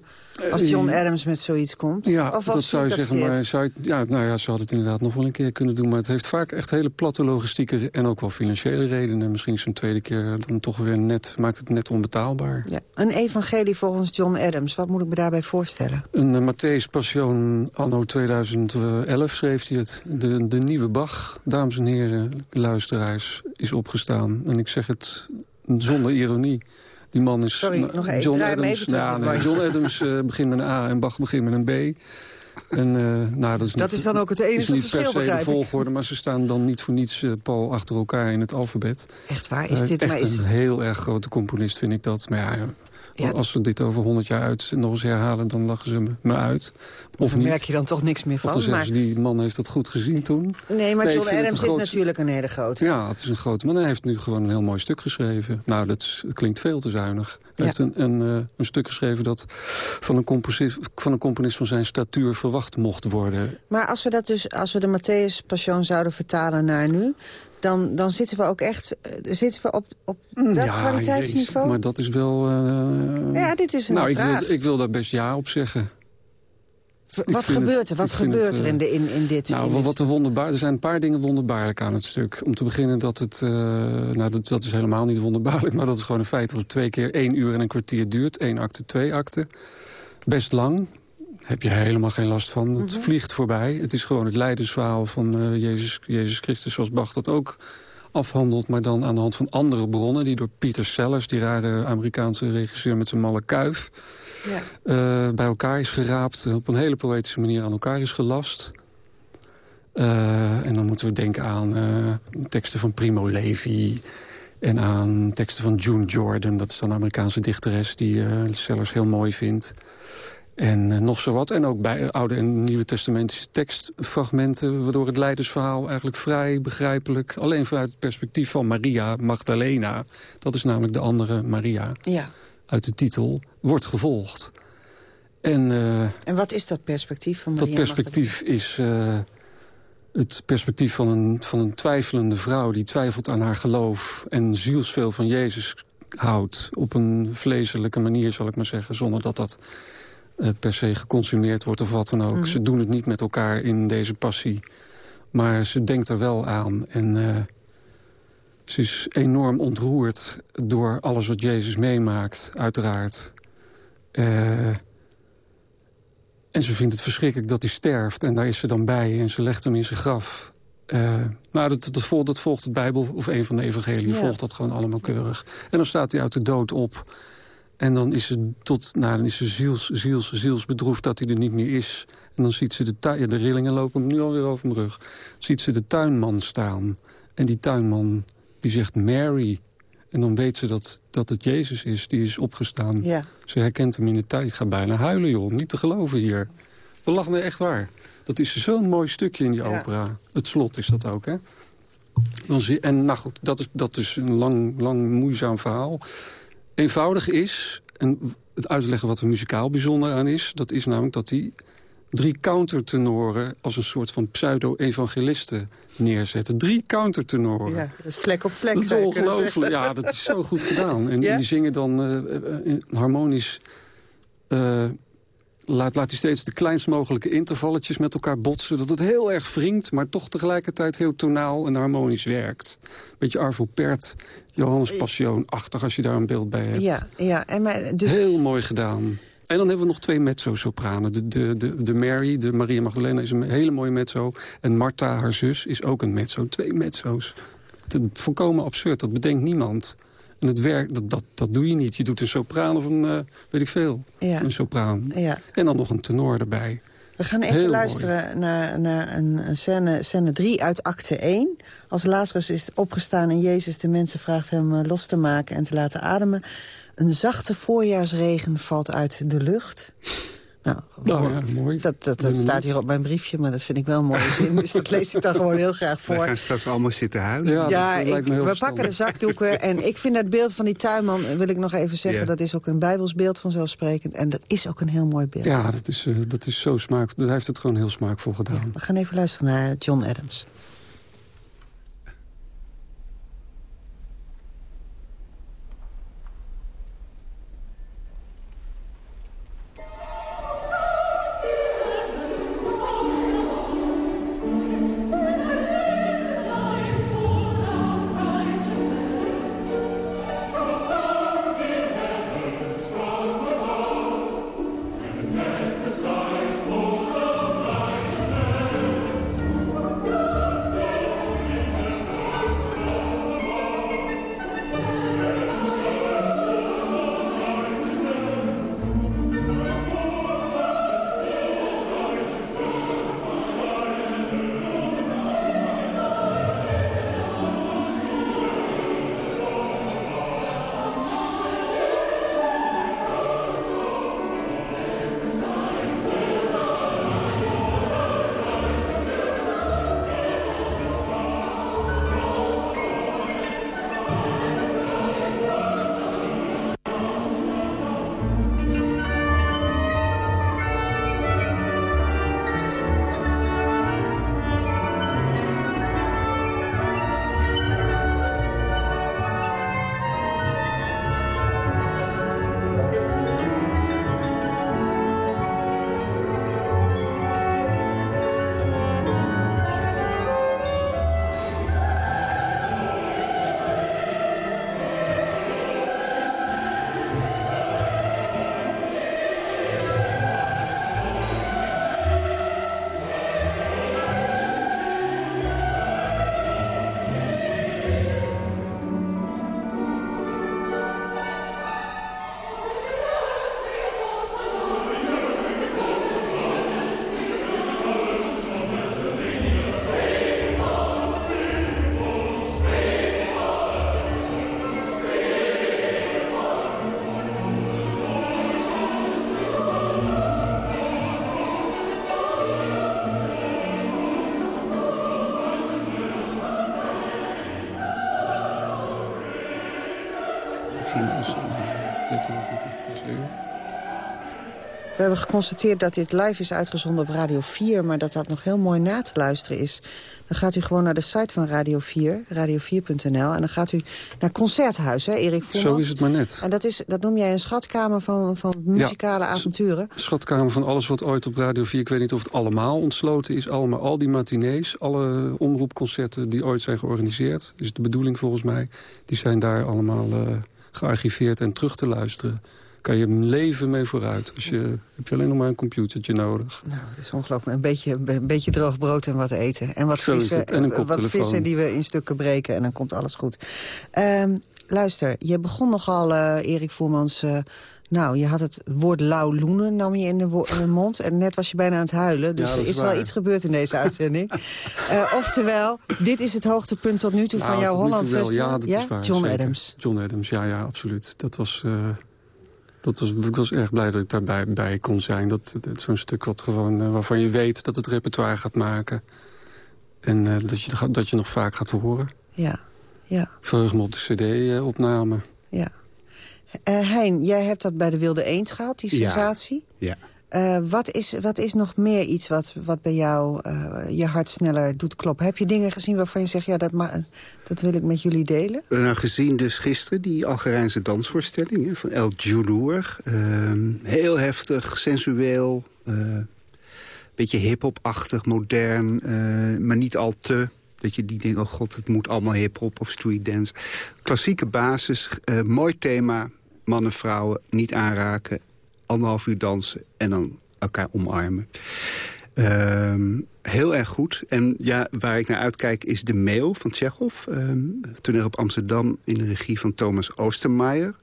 Als John Adams met zoiets komt? Ja, Of dat zou je zeggen. Maar zou je, ja, nou ja, ze hadden het inderdaad nog wel een keer kunnen doen. Maar het heeft vaak echt hele platte logistieke en ook wel financiële redenen. Misschien is een tweede keer dan toch weer net, maakt het net onbetaalbaar. Ja. Een evangelie volgens John Adams. Wat moet ik me daarbij voorstellen? Een uh, Matthäus Passion anno 2011 schreef hij het. De, de nieuwe Bach, dames en heren, luisteraars, is opgestaan. En ik zeg het zonder ironie. Die man is... Sorry, nog even. John Adams, even het nee. John Adams eh, begint met een A en Bach begint met een B. En, eh, nou, dat is, Dat niet, is dan ook het enige is niet verschil, per se de volgorde, maar ze staan dan niet voor niets, eh, Paul, achter elkaar in het alfabet. Echt waar? Is Eh, dit echt maar is... een heel erg grote componist, vind ik dat. Maar ja, Ja. als ze dit over 100 jaar uit nog eens herhalen, dan lachen ze me, uit. Of niet. merk je dan toch niks meer Of dan van. ze, Maar... die man heeft dat goed gezien toen. Nee, maar Nee, John Adams is natuurlijk een hele grote. Ja, het is een grote man. Hij heeft nu gewoon een heel mooi stuk geschreven. Nou, dat, is- klinkt veel te zuinig. Hij Ja. heeft een, een, eh, een stuk geschreven dat van een, composi- van een componist van zijn statuur verwacht mocht worden. Maar als we, dat dus, als we de Matthäus Passion zouden vertalen naar nu... dan, dan zitten we ook echt eh, zitten we op, op dat Mm, Ja, kwaliteitsniveau? jezus, maar dat is wel... eh, Ja, dit is een nou, ik vraag. wil, ik wil daar best ja op zeggen. Ik wat gebeurt er? Wat ik gebeurt het, er in, de, in, in dit? Nou, in wat, dit- wat de wonderbaar, er zijn een paar dingen wonderbaarlijk aan het stuk. Om te beginnen dat het, eh, nou dat, dat is helemaal niet wonderbaarlijk... maar dat is gewoon een feit dat het twee keer één uur en een kwartier duurt. Eén acte, twee acten. Best lang. Heb je helemaal geen last van. Het Mhm. vliegt voorbij. Het is gewoon het leidersverhaal van eh, Jezus, Jezus Christus... zoals Bach dat ook afhandelt, maar dan aan de hand van andere bronnen... die door Peter Sellers, die rare Amerikaanse regisseur met zijn malle kuif... Ja. eh, bij elkaar is geraapt, op een hele poëtische manier aan elkaar is gelast. Eh, en dan moeten we denken aan teksten van Primo Levi... en aan teksten van June Jordan, dat is dan een Amerikaanse dichteres... die Sellers heel mooi vindt. En eh, nog zo wat. En ook bij eh, Oude en Nieuwe Testamentische tekstfragmenten... waardoor het leidersverhaal eigenlijk vrij begrijpelijk... alleen vanuit het perspectief van Maria Magdalena... dat is namelijk de andere Maria Ja. uit de titel, wordt gevolgd. En eh, En wat is dat perspectief van dat Maria perspectief is het perspectief van een, van een twijfelende vrouw... die twijfelt aan haar geloof en zielsveel van Jezus houdt... op een vleeselijke manier, zal ik maar zeggen... zonder dat dat per se geconsumeerd wordt of wat dan ook. Mhm. Ze doen het niet met elkaar in deze passie. Maar ze denkt er wel aan. En eh, ze is enorm ontroerd door alles wat Jezus meemaakt, uiteraard. Eh, en ze vindt het verschrikkelijk dat hij sterft. En daar is ze dan bij en ze legt hem in zijn graf. Eh, nou, dat, dat, volgt, dat volgt het Bijbel, of een van de evangelieën, Ja. volgt dat gewoon allemaal keurig. En dan staat hij uit de dood op. En dan is ze, tot, nou, dan is ze ziels, ziels, ziels bedroefd dat hij er niet meer is. En dan ziet ze de, tu- ja, de rillingen lopen nu alweer over mijn rug. Ziet ze de tuinman staan. En die tuinman die zegt Mary. En dan weet ze dat, dat het Jezus is, die is opgestaan. Ja. Ze herkent hem in de tuin. Ik ga bijna huilen, joh. Niet te geloven hier. We lachen er echt waar. Dat is zo'n mooi stukje in die Ja. opera. Het slot is dat ook, hè? Dan zie, en nou goed, dat is, dat is een lang, lang moeizaam verhaal. Eenvoudig is, en het uitleggen wat er muzikaal bijzonder aan is... dat is namelijk dat hij drie countertenoren... als een soort van pseudo-evangelisten neerzetten. Drie countertenoren. Ja, dat is vlek op vlek. Dat is ongelooflijk. Ja, dat is zo goed gedaan. En Ja? die zingen dan eh, eh, harmonisch... eh, laat, laat hij steeds de kleinst mogelijke intervalletjes met elkaar botsen. Dat het heel erg wringt, maar toch tegelijkertijd heel tonaal en harmonisch werkt. Beetje Arvo Pärt, Johannes Passion-achtig als je daar een beeld bij hebt. Ja, ja. En maar, dus, Heel mooi gedaan. En dan hebben we nog twee mezzo-sopranen. De, de, de, de Mary, de Maria Magdalena, is een hele mooie mezzo. En Marta, haar zus, is ook een mezzo. Twee mezzo's. Het volkomen absurd, dat bedenkt niemand. En het werk, dat, dat, dat doe je niet. Je doet een sopraan of een, eh, weet ik veel, Ja. een sopraan. ja. En dan nog een tenor erbij. We gaan even Heel luisteren naar, naar een, een scène, scène 3 uit acte 1. Als Lazarus is opgestaan en Jezus de mensen vraagt hem eh, los te maken en te laten ademen. Een zachte voorjaarsregen valt uit de lucht. Nou, Nou ja, mooi. Dat, dat, dat staat hier op mijn briefje, maar dat vind ik wel een mooie zin. Dus dat lees ik dan gewoon heel graag voor. gaan straks allemaal zitten huilen. Ja, Ja, dat ik, lijkt me heel we verstandig. pakken de zakdoeken. En ik vind dat beeld van die tuinman, wil ik nog even zeggen... Ja. dat is ook een bijbels beeld vanzelfsprekend. En dat is ook een heel mooi beeld. Ja, dat is, eh, dat is zo smaak. Hij heeft het gewoon heel smaakvol gedaan. We gaan even luisteren naar John Adams. Hebben geconstateerd dat dit live is uitgezonden op Radio 4... maar dat dat nog heel mooi na te luisteren is. Dan gaat u gewoon naar de site van Radio 4, radio4.nl... en dan gaat u naar Concerthuis, hè, Erik Voermans? Zo is het maar net. En dat, is, dat noem jij een schatkamer van, van muzikale avonturen? Schatkamer van alles wat ooit op Radio 4... ik weet niet of het allemaal ontsloten is... allemaal al die matinees, alle omroepconcerten die ooit zijn georganiseerd... is de bedoeling volgens mij, die zijn daar allemaal eh, gearchiveerd en terug te luisteren. Kan je een leven mee vooruit. Als je, heb je alleen nog maar een computertje nodig. Nou, het is ongelooflijk. Een beetje, een beetje droog brood en wat eten. En wat is vissen. En een wat vissen die we in stukken breken. En dan komt alles goed. Ehm, luister, je begon nogal, eh Erik Voermans... eh, nou, je had het woord lauwloenen nam je in de, in de mond. En net was je bijna aan het huilen. Dus Ja, dat er is is wel iets gebeurd in deze uitzending. Eh, oftewel, dit is het hoogtepunt tot nu toe van Nou, jouw Holland. Festival. Ja, dat is waar. John zeker. Adams. John Adams, ja, ja, absoluut. Dat was, dat was, ik was erg blij dat ik daarbij bij kon zijn. Dat, dat Zo'n stuk wat gewoon, eh, waarvan je weet dat het repertoire gaat maken. En eh, dat, je, dat je nog vaak gaat horen. Ja, ja, Ik verheug me op de cd-opname. ja. Eh hein, jij hebt dat bij de Wilde Eend gehad, die Ja. sensatie. Ja. Eh, wat, is, wat is nog meer iets wat, wat bij jou eh, je hart sneller doet kloppen? Heb je dingen gezien waarvan je zegt, ja, dat, dat wil ik met jullie delen? Eh, Nou, gezien dus gisteren die Algerijnse dansvoorstelling hè, van El Joudour. Ehm, heel heftig, sensueel, beetje hip-hop-achtig, modern, maar niet al te. Dat je die denkt, oh god, het moet allemaal hip-hop of street dance. Klassieke basis, mooi thema, mannen, vrouwen, niet aanraken, anderhalf uur dansen en dan elkaar omarmen. Ehm, heel erg goed. En ja, waar ik naar uitkijk is De Mail van Tsjechov. Ehm toneel op Amsterdam in de regie van Thomas Oostermeijer.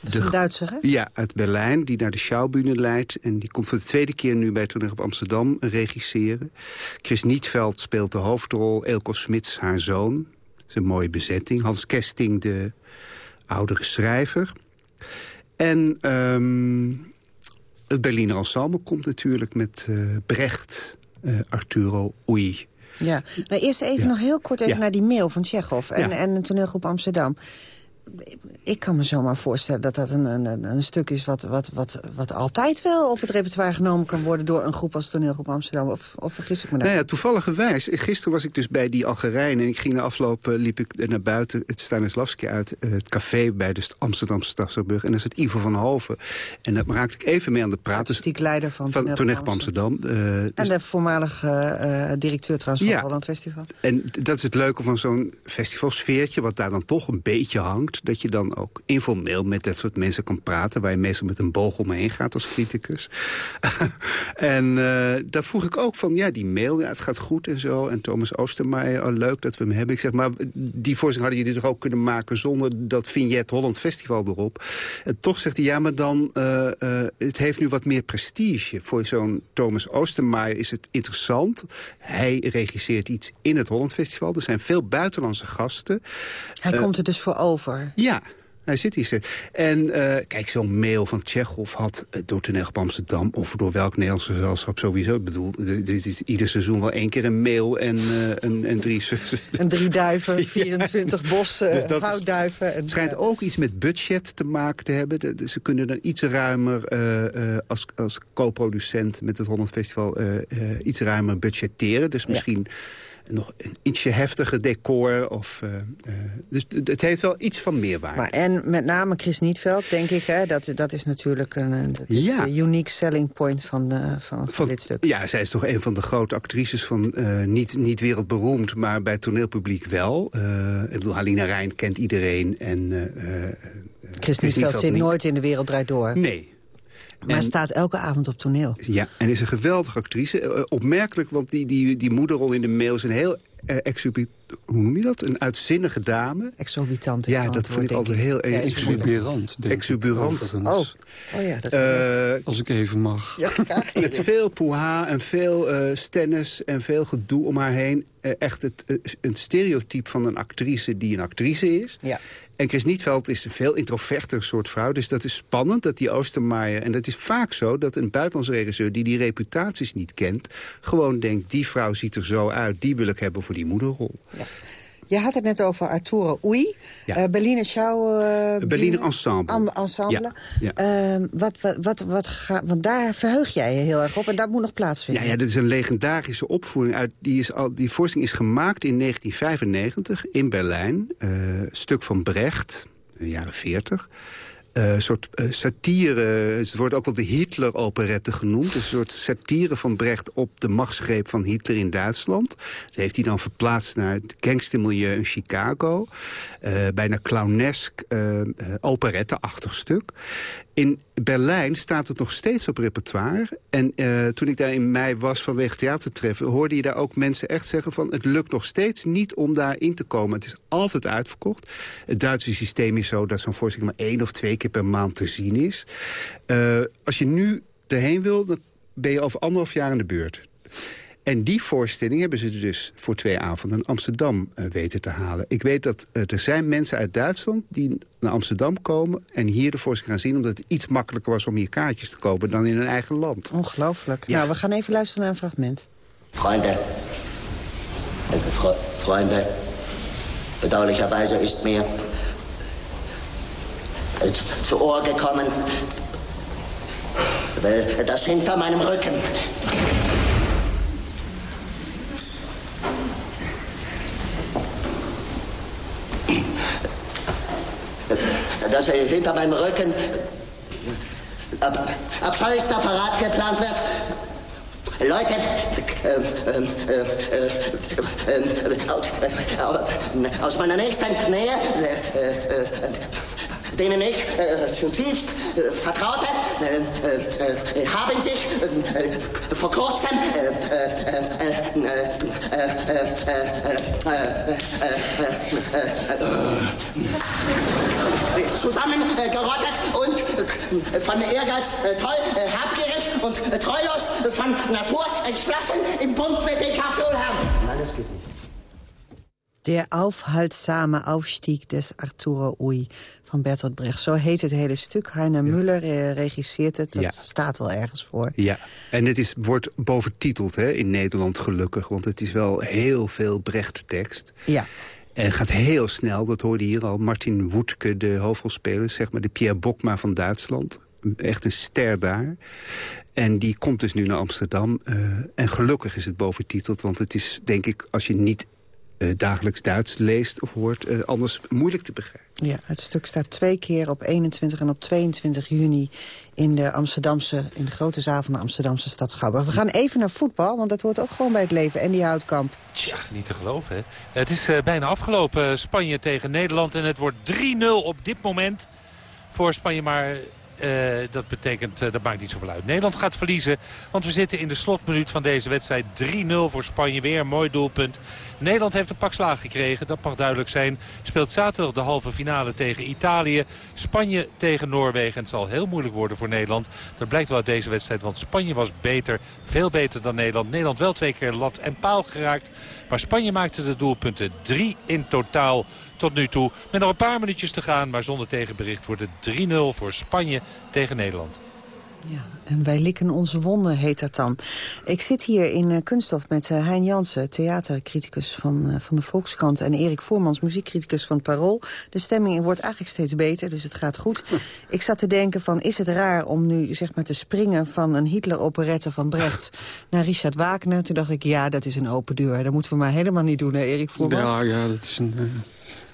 Dat is een Duitser, hè? Ja, uit Berlijn, die naar de Schouwbühne leidt. En die komt voor de tweede keer nu bij Toneel op Amsterdam regisseren. Chris Nietveld speelt de hoofdrol. Elko Smits, haar zoon. Dat is een mooie bezetting. Hans Kesting, de oudere schrijver. En ehm, Het Berliner Ensemble komt natuurlijk met eh, Brecht, eh, Arturo, Oei. Ja, maar eerst even Ja. nog heel kort even Ja. naar die mail van Tsjechov en, Ja. en de toneelgroep Amsterdam. Ik kan me zomaar voorstellen dat dat een, een, een stuk is wat, wat, wat, wat altijd wel op het repertoire genomen kan worden door een groep als toneelgroep Amsterdam. Of, of vergis ik me daar? Nou ja, toevalligerwijs. Gisteren was ik dus bij die Algerijn en ik ging na afloop eh, liep ik naar buiten het Stanislavski uit eh, het café bij de Amsterdamse Stadsburg. En daar zit Ivo van Hoven. En daar raakte ik even mee aan de praten. Artistiek leider van, van Toneelgroep Amsterdam. Eh, En de voormalige eh, directeur trouwens van Ja. het Holland Festival. En dat is het leuke van zo'n festivalsfeertje... wat daar dan toch een beetje hangt. Dat je dan ook informeel met dat soort mensen kan praten... waar je meestal met een boog omheen gaat als criticus. en eh, daar vroeg ik ook van, ja, die mail, ja, het gaat goed en zo. En Thomas Oostermaier, oh, leuk dat we hem hebben. Ik zeg, maar die voorstelling hadden jullie toch ook kunnen maken... zonder dat Vignet Holland Festival erop. En toch zegt hij, ja, maar dan... eh, eh, het heeft nu wat meer prestige. Voor zo'n Thomas Oostermaier is het interessant. Hij regisseert iets in het Holland Festival. Er zijn veel buitenlandse gasten. Hij komt er dus voor over. Ja, hij zit hier. En eh, kijk, zo'n mail van Tsjechov had eh, door Toneel op Amsterdam... of door welk Nederlands gezelschap sowieso. Ik bedoel, er er is ieder seizoen wel één keer een mail en, eh, en, en drie... En drie duiven, 24 bossen, Dus houtduiven. En, Het schijnt ook iets met budget te maken te hebben. De- de- ze kunnen dan iets ruimer als, als co-producent met het Holland Festival... iets ruimer budgetteren. Dus misschien nog een ietsje heftiger decor. Of, eh, eh, dus het heeft wel iets van meerwaarde. Maar en met name Chris Nietveld, denk ik, hè, dat, dat is natuurlijk een, een- dat is Ja. een unique selling point van, eh, van, van, dit stuk. Ja, zij is toch een van de grote actrices van eh, niet, niet wereldberoemd, maar bij toneelpubliek wel. Eh, ik bedoel, Halina Rijn kent iedereen en eh, eh, Chris Nietveld zit niet. nooit in de wereld draait door. Nee. Maar En- staat elke avond op toneel. Ja, en is een geweldige actrice. Eh, opmerkelijk, want die, die, die moederrol in de mail is een heel eh, exubi- Hoe noem je dat? Een uitzinnige dame. Exorbitant Ja, dat vond ik altijd heel... Ja, Exuberant, denk ik, Exuberant. overigens. Oh, oh ja, dat Eh, Als ik even mag. ja, graag. Met veel poeha en veel eh stennis en veel gedoe om haar heen. Eh, echt het, eh, een stereotype van een actrice die een actrice is. Ja. En Chris Nietveld is een veel introverter soort vrouw. Dus dat is spannend dat die Oostermaier... en dat is vaak zo dat een buitenlandse regisseur... die die reputaties niet kent... gewoon denkt, die vrouw ziet er zo uit... die wil ik hebben voor die moederrol. Je had het net over Arturo Oei, Ja. eh, Berliner Schau... eh, Berliner Ensemble. Am- ensemble. Ja, Ehm, wat, wat, wat, wat ga, want daar verheug jij je heel erg op en dat moet nog plaatsvinden. Ja, ja, dit is een legendarische opvoering. Uit, die, is al, die voorstelling is gemaakt in 1995 in Berlijn. Eh, stuk van Brecht, in de jaren 40. Een soort eh, satire, het wordt ook wel de Hitler-operette genoemd. Een soort satire van Brecht op de machtsgreep van Hitler in Duitsland. Dat heeft hij dan verplaatst naar het gangstermilieu in Chicago. Eh, bijna clownesk, operette-achtig stuk. In Berlijn staat het nog steeds op repertoire. En toen ik daar in mei was vanwege theatertreffen... hoorde je daar ook mensen echt zeggen van... het lukt nog steeds niet om daarin te komen. Het is altijd uitverkocht. Het Duitse systeem is zo dat zo'n voorstelling... maar één of twee keer per maand te zien is. Eh, als je nu erheen wil, dan ben je over anderhalf jaar in de beurt. En die voorstelling hebben ze dus voor twee avonden in Amsterdam eh, weten te halen. Ik weet dat eh, er zijn mensen uit Duitsland die naar Amsterdam komen... en hier de voorstelling gaan zien... omdat het iets makkelijker was om hier kaartjes te kopen dan in hun eigen land. Ongelooflijk. Ja. Nou, we gaan even luisteren naar een fragment. Freunde, Fre Freunde, bedauerlicherweise mir äh, zu, zu Ohr gekommen, äh, dass hinter meinem Rücken dass hinter meinem Rücken ab, abscheulichster Verrat geplant wird. Leute, ähm, ähm, äh, äh, äh, aus, äh, aus meiner nächsten Nähe, äh, äh, denen ich äh, zutiefst äh, vertraute, äh, haben sich vor kurzem zusammengerottet und von Ehrgeiz toll, habgierig und treulos von Natur entschlossen im Bund mit den Kaffee Alles geht. Der aufhaltsame Aufstieg des Arturo Ui van Bertolt Brecht. Zo heet het hele stuk. Heiner Muller eh, regisseert het. Dat Ja. staat wel ergens voor. Ja, en het is, wordt boventiteld hè, in Nederland gelukkig. Want het is wel heel veel Brecht-tekst. Ja. En gaat heel snel, dat hoorde je hier al. Martin Woetke, de hoofdrolspeler, zeg maar de Pierre Bokma van Duitsland. Echt een ster daar. En die komt dus nu naar Amsterdam. eh, en gelukkig is het boventiteld, want het is, denk ik, als je niet dagelijks Duits leest of hoort... eh, anders moeilijk te begrijpen. Ja, het stuk staat twee keer op 21 en op 22 juni in de Amsterdamse, in de grote zaal van de Amsterdamse stad Schouwburg. We gaan even naar voetbal, want dat hoort ook gewoon bij het leven. En die Houtkamp. Tja, niet te geloven. Hè? Het is eh, bijna afgelopen. Spanje tegen Nederland. En het wordt 3-0 op dit moment voor Spanje. Maar eh, dat betekent, eh, dat maakt niet zoveel uit. Nederland gaat verliezen. Want we zitten in de slotminuut van deze wedstrijd. 3-0 voor Spanje. Weer mooi doelpunt. Nederland heeft een pak slaag gekregen. Dat mag duidelijk zijn. Speelt zaterdag de halve finale tegen Italië. Spanje tegen Noorwegen. En het zal heel moeilijk worden voor Nederland. Dat blijkt wel uit deze wedstrijd. Want Spanje was beter. Veel beter dan Nederland. Nederland wel twee keer lat en paal geraakt. Maar Spanje maakte de doelpunten. Drie in totaal tot nu toe. Met nog een paar minuutjes te gaan. Maar zonder tegenbericht wordt het 3-0 voor Spanje tegen Nederland. En wij likken onze wonden, heet dat dan. Ik zit hier in eh, Kunststof met eh, Hein Jansen, theatercriticus van, eh, van de Volkskrant... en Erik Voormans, muziekcriticus van het Parool. De stemming wordt eigenlijk steeds beter, dus het gaat goed. Ik zat te denken van, is het raar om nu zeg maar, te springen... van een Hitler-operette van Brecht naar Richard Wagner? Toen dacht ik, ja, dat is een open deur. Dat moeten we maar helemaal niet doen, hè, Erik Voormans? Ja, ja, dat is een...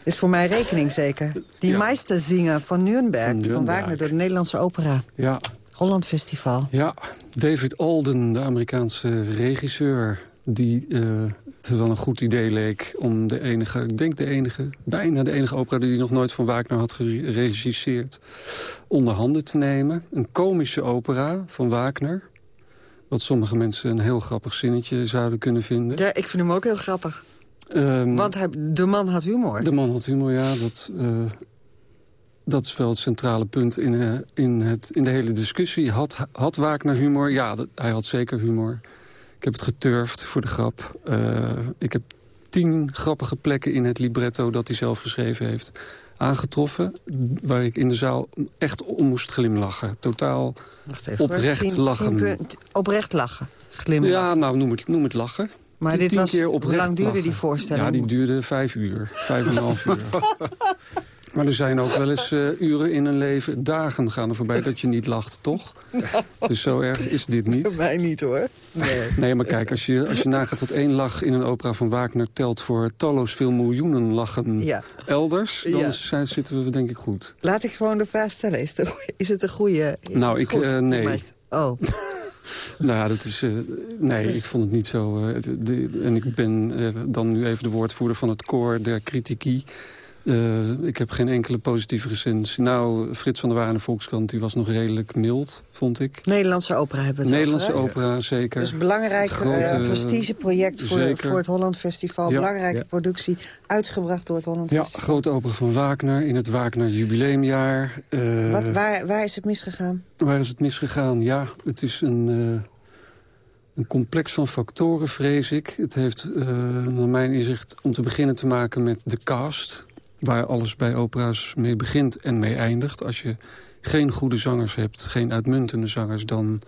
Is voor mij rekening zeker. Die Ja. Meisterzinger van Nuremberg, Van. Wagner... door de Nederlandse opera. ja, Holland Festival. Ja, David Alden, de Amerikaanse regisseur... die eh, het wel een goed idee leek om de enige... ik denk de enige, bijna de enige opera... die hij nog nooit van Wagner had geregisseerd... onder handen te nemen. Een komische opera van Wagner... wat sommige mensen een heel grappig zinnetje zouden kunnen vinden. Ja, ik vind hem ook heel grappig. Ehm, Want hij, de man had humor. de man had humor, ja. Dat, eh, dat is wel het centrale punt in, eh, in, het, in de hele discussie. Had, had Wagner humor? Ja, dat- hij had zeker humor. Ik heb het geturfd voor de grap. Eh, ik heb tien grappige plekken in het libretto dat hij zelf geschreven heeft aangetroffen. Waar ik in de zaal echt om moest glimlachen. Totaal even, oprecht Tien- lachen. tien oprecht lachen. Glimlach. Ja, nou, noem het, noem het lachen. Maar Tien- dit tien was- keer hoe oprecht lang duurde die lachen. voorstelling? Ja, die duurde vijf uur. Vijf en een half uur. Maar er zijn ook wel eens eh, uren in een leven, dagen gaan er voorbij dat je niet lacht, toch? Dus zo erg is dit Voor niet. mij niet, hoor. Nee. Nee, maar kijk, als je, als je nagaat dat één lach in een opera van Wagner... telt voor talloos veel miljoenen lachen Ja. elders... dan Ja. zijn, zitten we denk ik goed. Laat ik gewoon de vraag stellen. Is, het een goeie- is het een goede... is Nou, het ik, goed, eh, die nee. Oh, Nou, ja, dat is... eh, nee, Dus- ik vond het niet zo... eh, de- de- en ik ben eh, dan nu even de woordvoerder van het koor der critici. Eh, ik heb geen enkele positieve recensie. Nou, Frits van der Waar in de Volkskrant die was nog redelijk mild, vond ik. Nederlandse opera hebben we het Nederlandse over, opera, zeker. Dus belangrijk Grote- eh, prestigeproject voor, de- voor het Holland Festival. Ja. Belangrijke Ja. productie, uitgebracht door het Holland Ja, Festival. grote opera van Wagner in het Wagner jubileumjaar. Eh, Wat, waar, waar is het misgegaan? Waar is het misgegaan? Ja, het is een, een complex van factoren, vrees ik. Het heeft, naar mijn inzicht, om te beginnen te maken met de cast... waar alles bij opera's mee begint en mee eindigt. Als je geen goede zangers hebt, geen uitmuntende zangers... dan,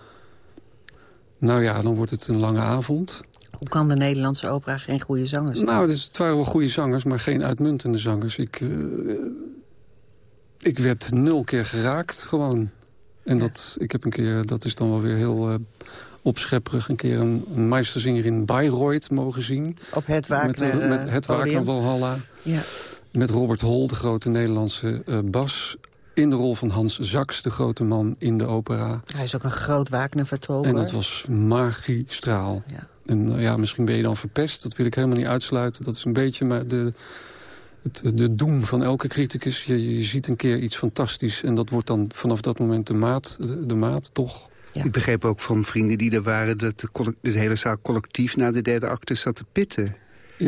nou ja, dan wordt het een lange avond. Hoe kan de Nederlandse opera geen goede zangers hebben? Nou, dus het waren wel goede zangers, maar geen uitmuntende zangers. Ik, eh, ik werd nul keer geraakt, gewoon. En dat, ik heb een keer, dat is dan wel weer heel eh opschepperig... een keer een, een meesterzinger in Bayreuth mogen zien. Op het Wagner, Met, eh, met eh, het. Wagner Valhalla. Ja. Met Robert Hol, de grote Nederlandse eh, bas... in de rol van Hans Zaks, de grote man in de opera. Hij is ook een groot Wagner-vertolker. En dat was magistraal. En eh, ja, misschien ben je dan verpest. Dat wil ik helemaal niet uitsluiten. Dat is een beetje maar de, het, de doem van elke criticus. Je, je ziet een keer iets fantastisch. En dat wordt dan vanaf dat moment de maat, de, de maat toch. Ik begreep ook van vrienden die er waren... dat de, de hele zaal collectief na de derde acte zat te pitten.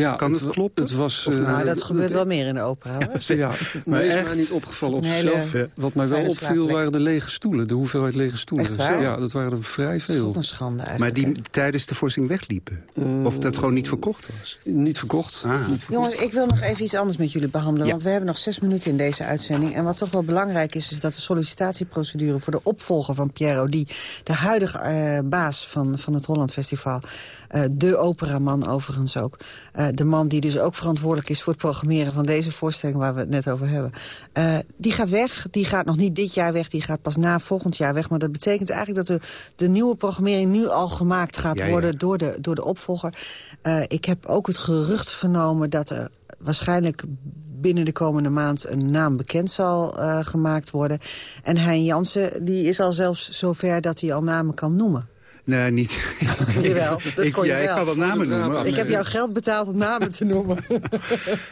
Ja, kan het, wa- kloppen? Het was, Of eh, Nou, dat gebeurt wel meer in de opera, hoor. Ja, Maar maar is echt? mij niet opgevallen op is zichzelf. Wat mij wel opviel waren de lege stoelen. De hoeveelheid lege stoelen. Echt waar? Ja, dat waren er vrij veel. Wat een schande Maar eigenlijk. die tijdens de voorstelling wegliepen? of dat gewoon niet verkocht was? Niet verkocht. Ah. Niet verkocht. Jongens, ik wil nog even iets anders met jullie behandelen. Ja. Want we hebben nog zes minuten in deze uitzending. En wat toch wel belangrijk is, is dat de sollicitatieprocedure... voor de opvolger van Pierre Audi, de huidige eh, baas van, van het Holland Festival... eh, de operaman overigens ook. Eh, de man die dus ook verantwoordelijk is voor het programmeren... van deze voorstelling waar we het net over hebben. eh, die gaat weg. Die gaat nog niet dit jaar weg. Die gaat pas na volgend jaar weg. Maar dat betekent eigenlijk dat de, de nieuwe programmering... nu al gemaakt gaat Ja, ja. worden door de, door de opvolger. Eh, ik heb ook het gerucht vernomen dat er waarschijnlijk binnen de komende maand een naam bekend zal gemaakt worden. En Hein Jansen die is al zelfs zover dat hij al namen kan noemen. Nee, niet. Jawel, dat ik, kon je ja, ik wel. kan wel namen noemen. Ik heb jou geld betaald om namen te noemen.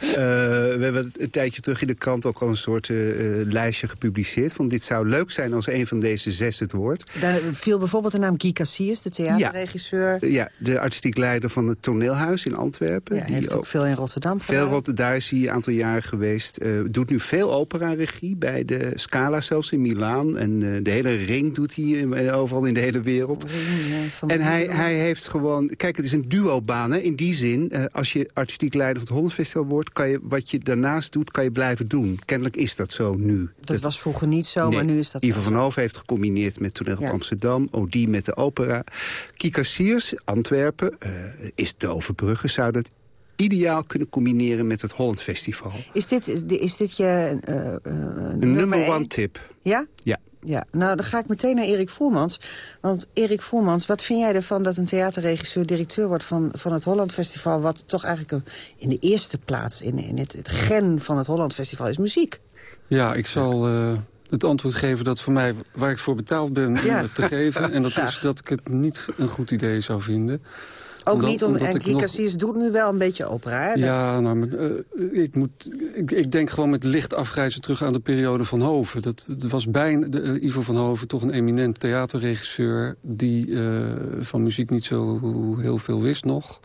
Eh, we hebben een tijdje terug in de krant ook al een soort eh, eh, lijstje gepubliceerd. Van dit zou leuk zijn als een van deze zes het wordt. Daar viel bijvoorbeeld de naam Guy Cassius, de theaterregisseur. Ja, de artistiek leider van het toneelhuis in Antwerpen. Ja, hij heeft ook veel in Rotterdam Veel daar is hij een aantal jaren geweest. Eh, doet nu veel opera-regie bij de Scala zelfs in Milaan. En eh, de hele ring doet hij overal in de hele wereld. En hij, hij heeft gewoon... Kijk, het is een duobaan. Hè? In die zin, eh, als je artistiek leider van het Holland Festival wordt... Kan je, wat je daarnaast doet, kan je blijven doen. Kennelijk is dat zo nu. Dat was vroeger niet zo, maar nu is dat Ivo van. Hoven heeft gecombineerd met Toneel op Ja. Amsterdam. Odie met de opera. Kika Siers, Antwerpen, eh, is te overbruggen. Zou dat ideaal kunnen combineren met het Holland Festival. Is dit, is dit je eh, eh, Een nummer number één? one tip. Ja? Ja. Ja, nou dan ga ik meteen naar Erik Voermans. Want Erik Voermans, wat vind jij ervan dat een theaterregisseur directeur wordt van, van het Holland Festival... wat toch eigenlijk een- in de eerste plaats, in, in het, het gen van het Holland Festival is muziek? Ja, ik zal eh, het antwoord geven dat voor mij waar ik voor betaald ben Ja. te geven. En dat is dat ik het niet een goed idee zou vinden. Ook Omdat- niet om, omdat en ik Guy nog- Cassis doet nu wel een beetje opera, hè? Ja, nou, eh, ik, moet, ik, ik denk gewoon met licht afgrijzen terug aan de periode van Hoven. Dat, het was bijna, de, eh, Ivo van Hoven toch een eminent theaterregisseur... die eh, van muziek niet zo heel veel wist nog.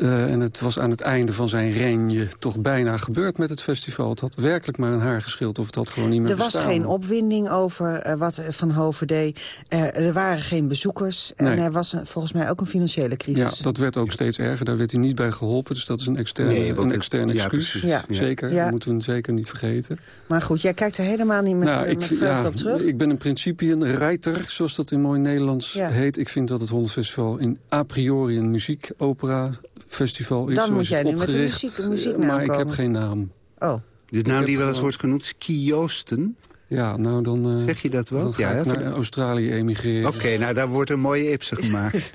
Eh, en het was aan het einde van zijn regne toch bijna gebeurd met het festival. Het had werkelijk maar een haar geschild of het had gewoon niet meer Er was bestaan. geen opwinding over eh, wat Van Hoven deed. Eh, er waren geen bezoekers. En er was een- volgens mij ook een financiële Ja, crisis. dat werd ook steeds erger. Daar werd hij niet bij geholpen. Dus dat is een externe, Nee, een het- extern ja, excuus. Ja. Zeker, Ja. dat moeten we zeker niet vergeten. Maar goed, jij kijkt er helemaal niet met, Nou, met ik, vreugde ja, op terug. ik ben een principienreiter, zoals dat in mooi Nederlands Ja. heet. Ik vind dat het Hollands Festival in a priori een muziek-opera festival is. Dan moet jij nu met de muziek- muzieknaam Maar ik heb komen. geen naam. Oh. De naam die wel eens wordt genoemd is Kiosten. Ja, nou dan, eh, Zeg je dat wel? dan ga Ja, ik naar Australië emigreren. Oké, nou daar wordt een mooie Ipsen gemaakt.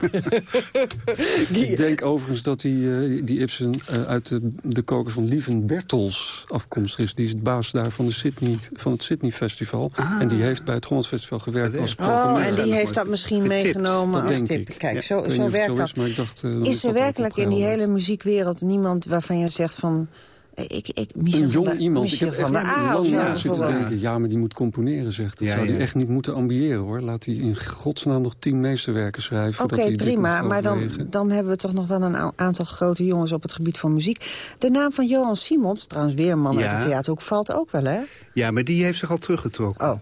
Ik denk overigens dat die, eh, die Ibsen eh, uit de, de kokers van Lieven Bertels afkomstig is. Die is de baas daar van, de Sydney, van het Sydney Festival. En die heeft bij het Hollands Festival gewerkt als Oh, programmeur. en die heeft dat misschien Getipt. meegenomen Dat als tip. ik. Kijk, Ja. zo, zo werkt zo dat. is, maar ik dacht, is er werkelijk in die hele muziekwereld niemand waarvan je zegt van... eh, Ik, ik, Een van jong der- iemand. Ik heb echt A lang na zitten denken... ja, maar die moet componeren, zegt. Dat Ja, zou ja. hij echt niet moeten ambiëren, hoor. Laat hij in godsnaam nog tien meesterwerken schrijven... Oké, prima, maar dan, dan hebben we toch nog wel een aantal grote jongens op het gebied van muziek. De naam van Johan Simons, trouwens weer een man Ja. uit het theater, ook valt ook wel, hè? ja, maar die heeft zich al teruggetrokken. Oh,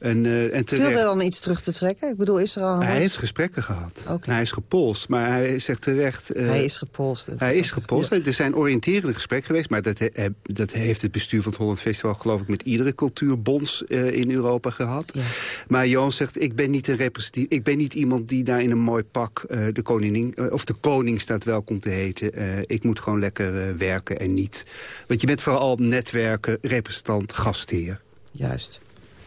En, eh, en viel terecht. er dan iets terug te trekken? Ik bedoel, is er al. Hij heeft gesprekken gehad. Hij is gepolst, maar hij zegt terecht... eh, Hij is gepolst. Hij is gepolst. Er zijn oriënterende gesprekken geweest... maar dat, he- dat heeft het bestuur van het Holland Festival... geloof ik met iedere cultuurbonds eh, in Europa gehad. Ja. Maar Johan zegt, ik ben niet een representatief... ik ben niet iemand die daar in een mooi pak eh, de koningin... eh, of de koning staat welkom te heten. Eh, ik moet gewoon lekker eh, werken en niet... Want je bent vooral netwerken, representant, gastheer. Juist.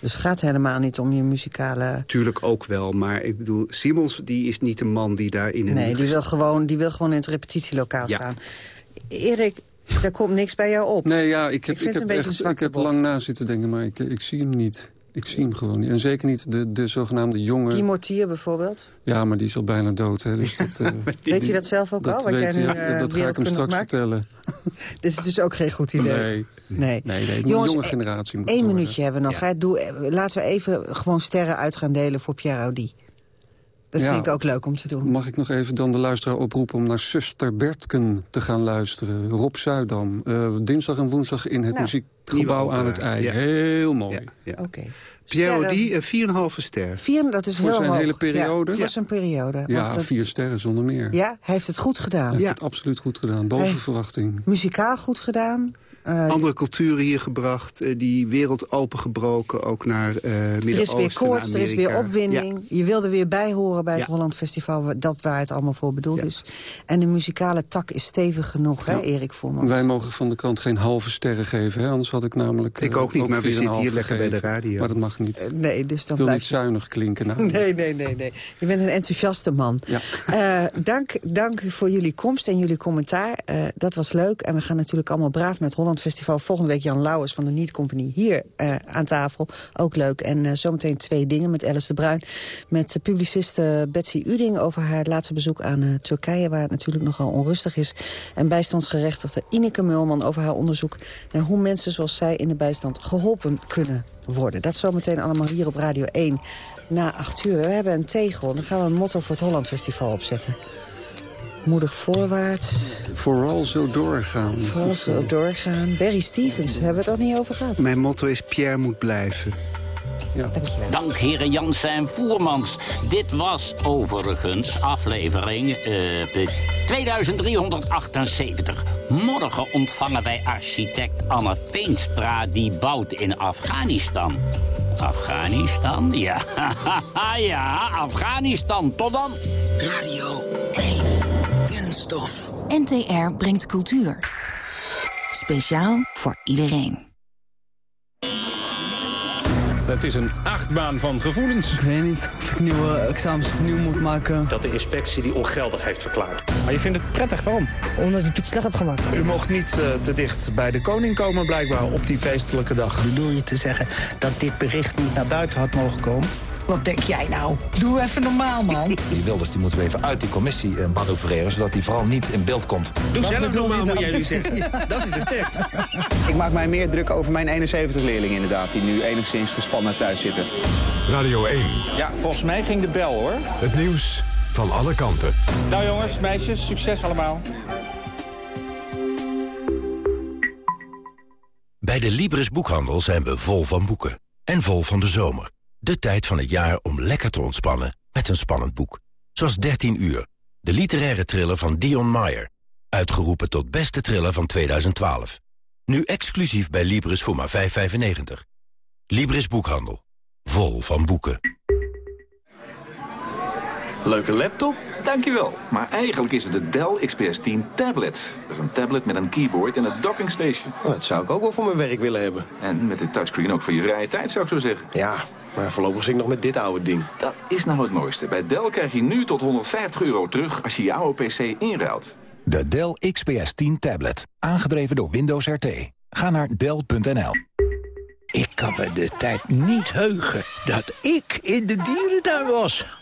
Dus het gaat helemaal niet om je muzikale... Tuurlijk ook wel, maar ik bedoel... Simons die is niet een man die daar in een... Nee, die wil, gewoon, die wil gewoon in het repetitielokaal Ja. staan. Erik, daar komt niks bij jou op. Nee, ja, ik heb, Ik vind ik het een heb, beetje echt, een ik heb lang na zitten denken, maar ik, ik zie hem niet. Ik zie hem gewoon niet. En zeker niet de, de zogenaamde jonge... Guy Mortier bijvoorbeeld. Ja, maar die is al bijna dood. Hè, dus dat, eh, Weet je dat zelf ook dat al, wat weet jij nu hij. eh, Dat ga ik hem straks maakt? vertellen. Dit is dus ook geen goed idee. Nee, Nee. nee, nee. De Jongens, jonge eh, generatie moet Eén minuutje hebben we nog. Hè? Doe, eh, laten we even gewoon sterren uit gaan delen voor Pierre Audi. Dat Ja. vind ik ook leuk om te doen. Mag ik nog even dan de luisteraar oproepen om naar Zuster Bertken te gaan luisteren? Rob Zuidam. Eh, dinsdag en woensdag in het Nou, muziekgebouw aan het ei. ja. Heel mooi. Ja. Oké. Pierre Sterren. Audi, eh, 4,5 ster. Vier, dat is Voor heel zijn hoog. hele periode? Ja, voor zijn periode. Ja, dat- vier sterren zonder meer. ja, hij heeft het goed gedaan. Hij heeft het absoluut goed gedaan. Boven Hij- verwachting. Muzikaal goed gedaan. Eh, Andere culturen hier gebracht, eh, die wereld opengebroken, ook naar eh Midden-Oosten, er is weer koorts, er is weer opwinding. Je wilde weer bij horen bij het Ja. Holland Festival, dat waar het allemaal voor bedoeld is. En de muzikale tak is stevig genoeg, hè, Erik Voerman? Wij mogen van de krant geen halve sterren geven. Hè? Anders had ik namelijk Ik ook niet, maar we 4,5 zitten hier lekker bij de radio. Maar dat mag niet. Nee, dus dan ik wil blijf niet zuinig klinken. Nou. Nee, nee, nee, nee. Je bent een enthousiaste man. Ja. Eh, dank, dank voor jullie komst en jullie commentaar. Eh, dat was leuk. En we gaan natuurlijk allemaal braaf met het Holland Festival. Volgende week Jan Lauwers van de Niet Company hier eh, aan tafel. Ook leuk. En eh, zometeen twee dingen met Alice de Bruin. Met publiciste Betsy Uding over haar laatste bezoek aan eh, Turkije... waar het natuurlijk nogal onrustig is. En bijstandsgerechtigde Ineke Mulman over haar onderzoek... naar hoe mensen zoals zij in de bijstand geholpen kunnen worden. Dat zometeen allemaal hier op Radio 1 na acht uur. We hebben een tegel. Dan gaan we een motto voor het Holland Festival opzetten. Moedig voorwaarts. Vooral zo doorgaan. Vooral zo doorgaan. Barry Stevens, hebben we het niet over gehad? Mijn motto is Pierre moet blijven. Ja. Dankjewel. Dank heren Jansen en Voermans. Dit was overigens aflevering eh, de 2378. Morgen ontvangen wij architect Anne Veenstra... die bouwt in Afghanistan. Afghanistan? Ja, ja, Afghanistan. Tot dan. Radio 1. NTR brengt cultuur. Speciaal voor iedereen. Het is een achtbaan van gevoelens. Ik weet niet of ik nieuwe examens opnieuw moet maken. Dat de inspectie die ongeldig heeft verklaard. Maar je vindt het prettig, waarom? Omdat ik de toets slecht heb gemaakt. U mocht niet eh, te dicht bij de koning komen blijkbaar op die feestelijke dag. Bedoel je te zeggen dat dit bericht niet naar buiten had mogen komen? Wat denk jij nou? Doe even normaal, man. Die Wilders die moeten we even uit die commissie eh, manoeuvreren... zodat hij vooral niet in beeld komt. Doe zelf normaal, moet jij nu zeggen. Dat is de tekst. Ik maak mij meer druk over mijn 71 leerlingen inderdaad... die nu enigszins gespannen thuis zitten. Radio 1. Ja, volgens mij ging de bel, hoor. Het nieuws van alle kanten. Nou jongens, meisjes, succes allemaal. Bij de Libris Boekhandel zijn we vol van boeken. En vol van de zomer. De tijd van het jaar om lekker te ontspannen met een spannend boek. Zoals 13 uur, de literaire thriller van Dion Meyer. Uitgeroepen tot beste thriller van 2012. Nu exclusief bij Libris voor maar 5,95. Libris Boekhandel. Vol van boeken. Leuke laptop? Dankjewel. Maar eigenlijk is het de Dell XPS 10 tablet. Dat is een tablet met een keyboard en een docking station. dat zou ik ook wel voor mijn werk willen hebben. En met dit touchscreen ook voor je vrije tijd, zou ik zo zeggen. Ja, maar voorlopig zit ik nog met dit oude ding. Dat is nou het mooiste. Bij Dell krijg je nu tot 150 euro terug als je je oude PC inruilt. De Dell XPS 10 tablet. Aangedreven door Windows RT. Ga naar Dell.nl. Ik kan me de tijd niet heugen dat ik in de dierentuin was.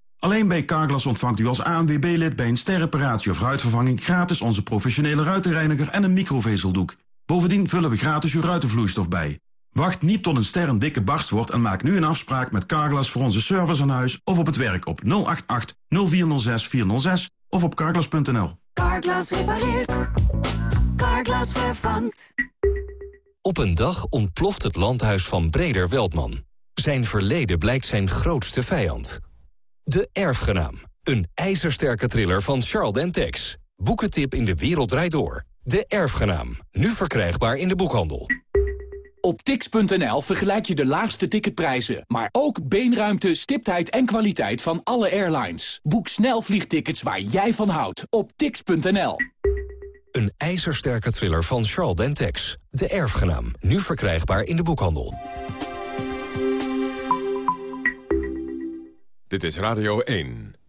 Alleen bij Carglass ontvangt u als ANWB-lid bij een sterreparatie of ruitvervanging... gratis onze professionele ruitenreiniger en een microvezeldoek. Bovendien vullen we gratis uw ruitenvloeistof bij. Wacht niet tot een ster een dikke barst wordt en maak nu een afspraak met Carglass... voor onze service aan huis of op het werk op 088 0406 406 of op carglass.nl. Carglass repareert. Carglass vervangt. Op een dag ontploft het landhuis van Breder Weldman. Zijn verleden blijkt zijn grootste vijand. De Erfgenaam. Een ijzersterke thriller van Charles Dentex. Boekentip in de wereld draait door. De Erfgenaam. Nu verkrijgbaar in de boekhandel. Op tix.nl vergelijk je de laagste ticketprijzen, maar ook beenruimte, stiptheid en kwaliteit van alle airlines. Boek snel vliegtickets waar jij van houdt op tix.nl. Een ijzersterke thriller van Charles Dentex. De Erfgenaam. Nu verkrijgbaar in de boekhandel. Dit is Radio 1.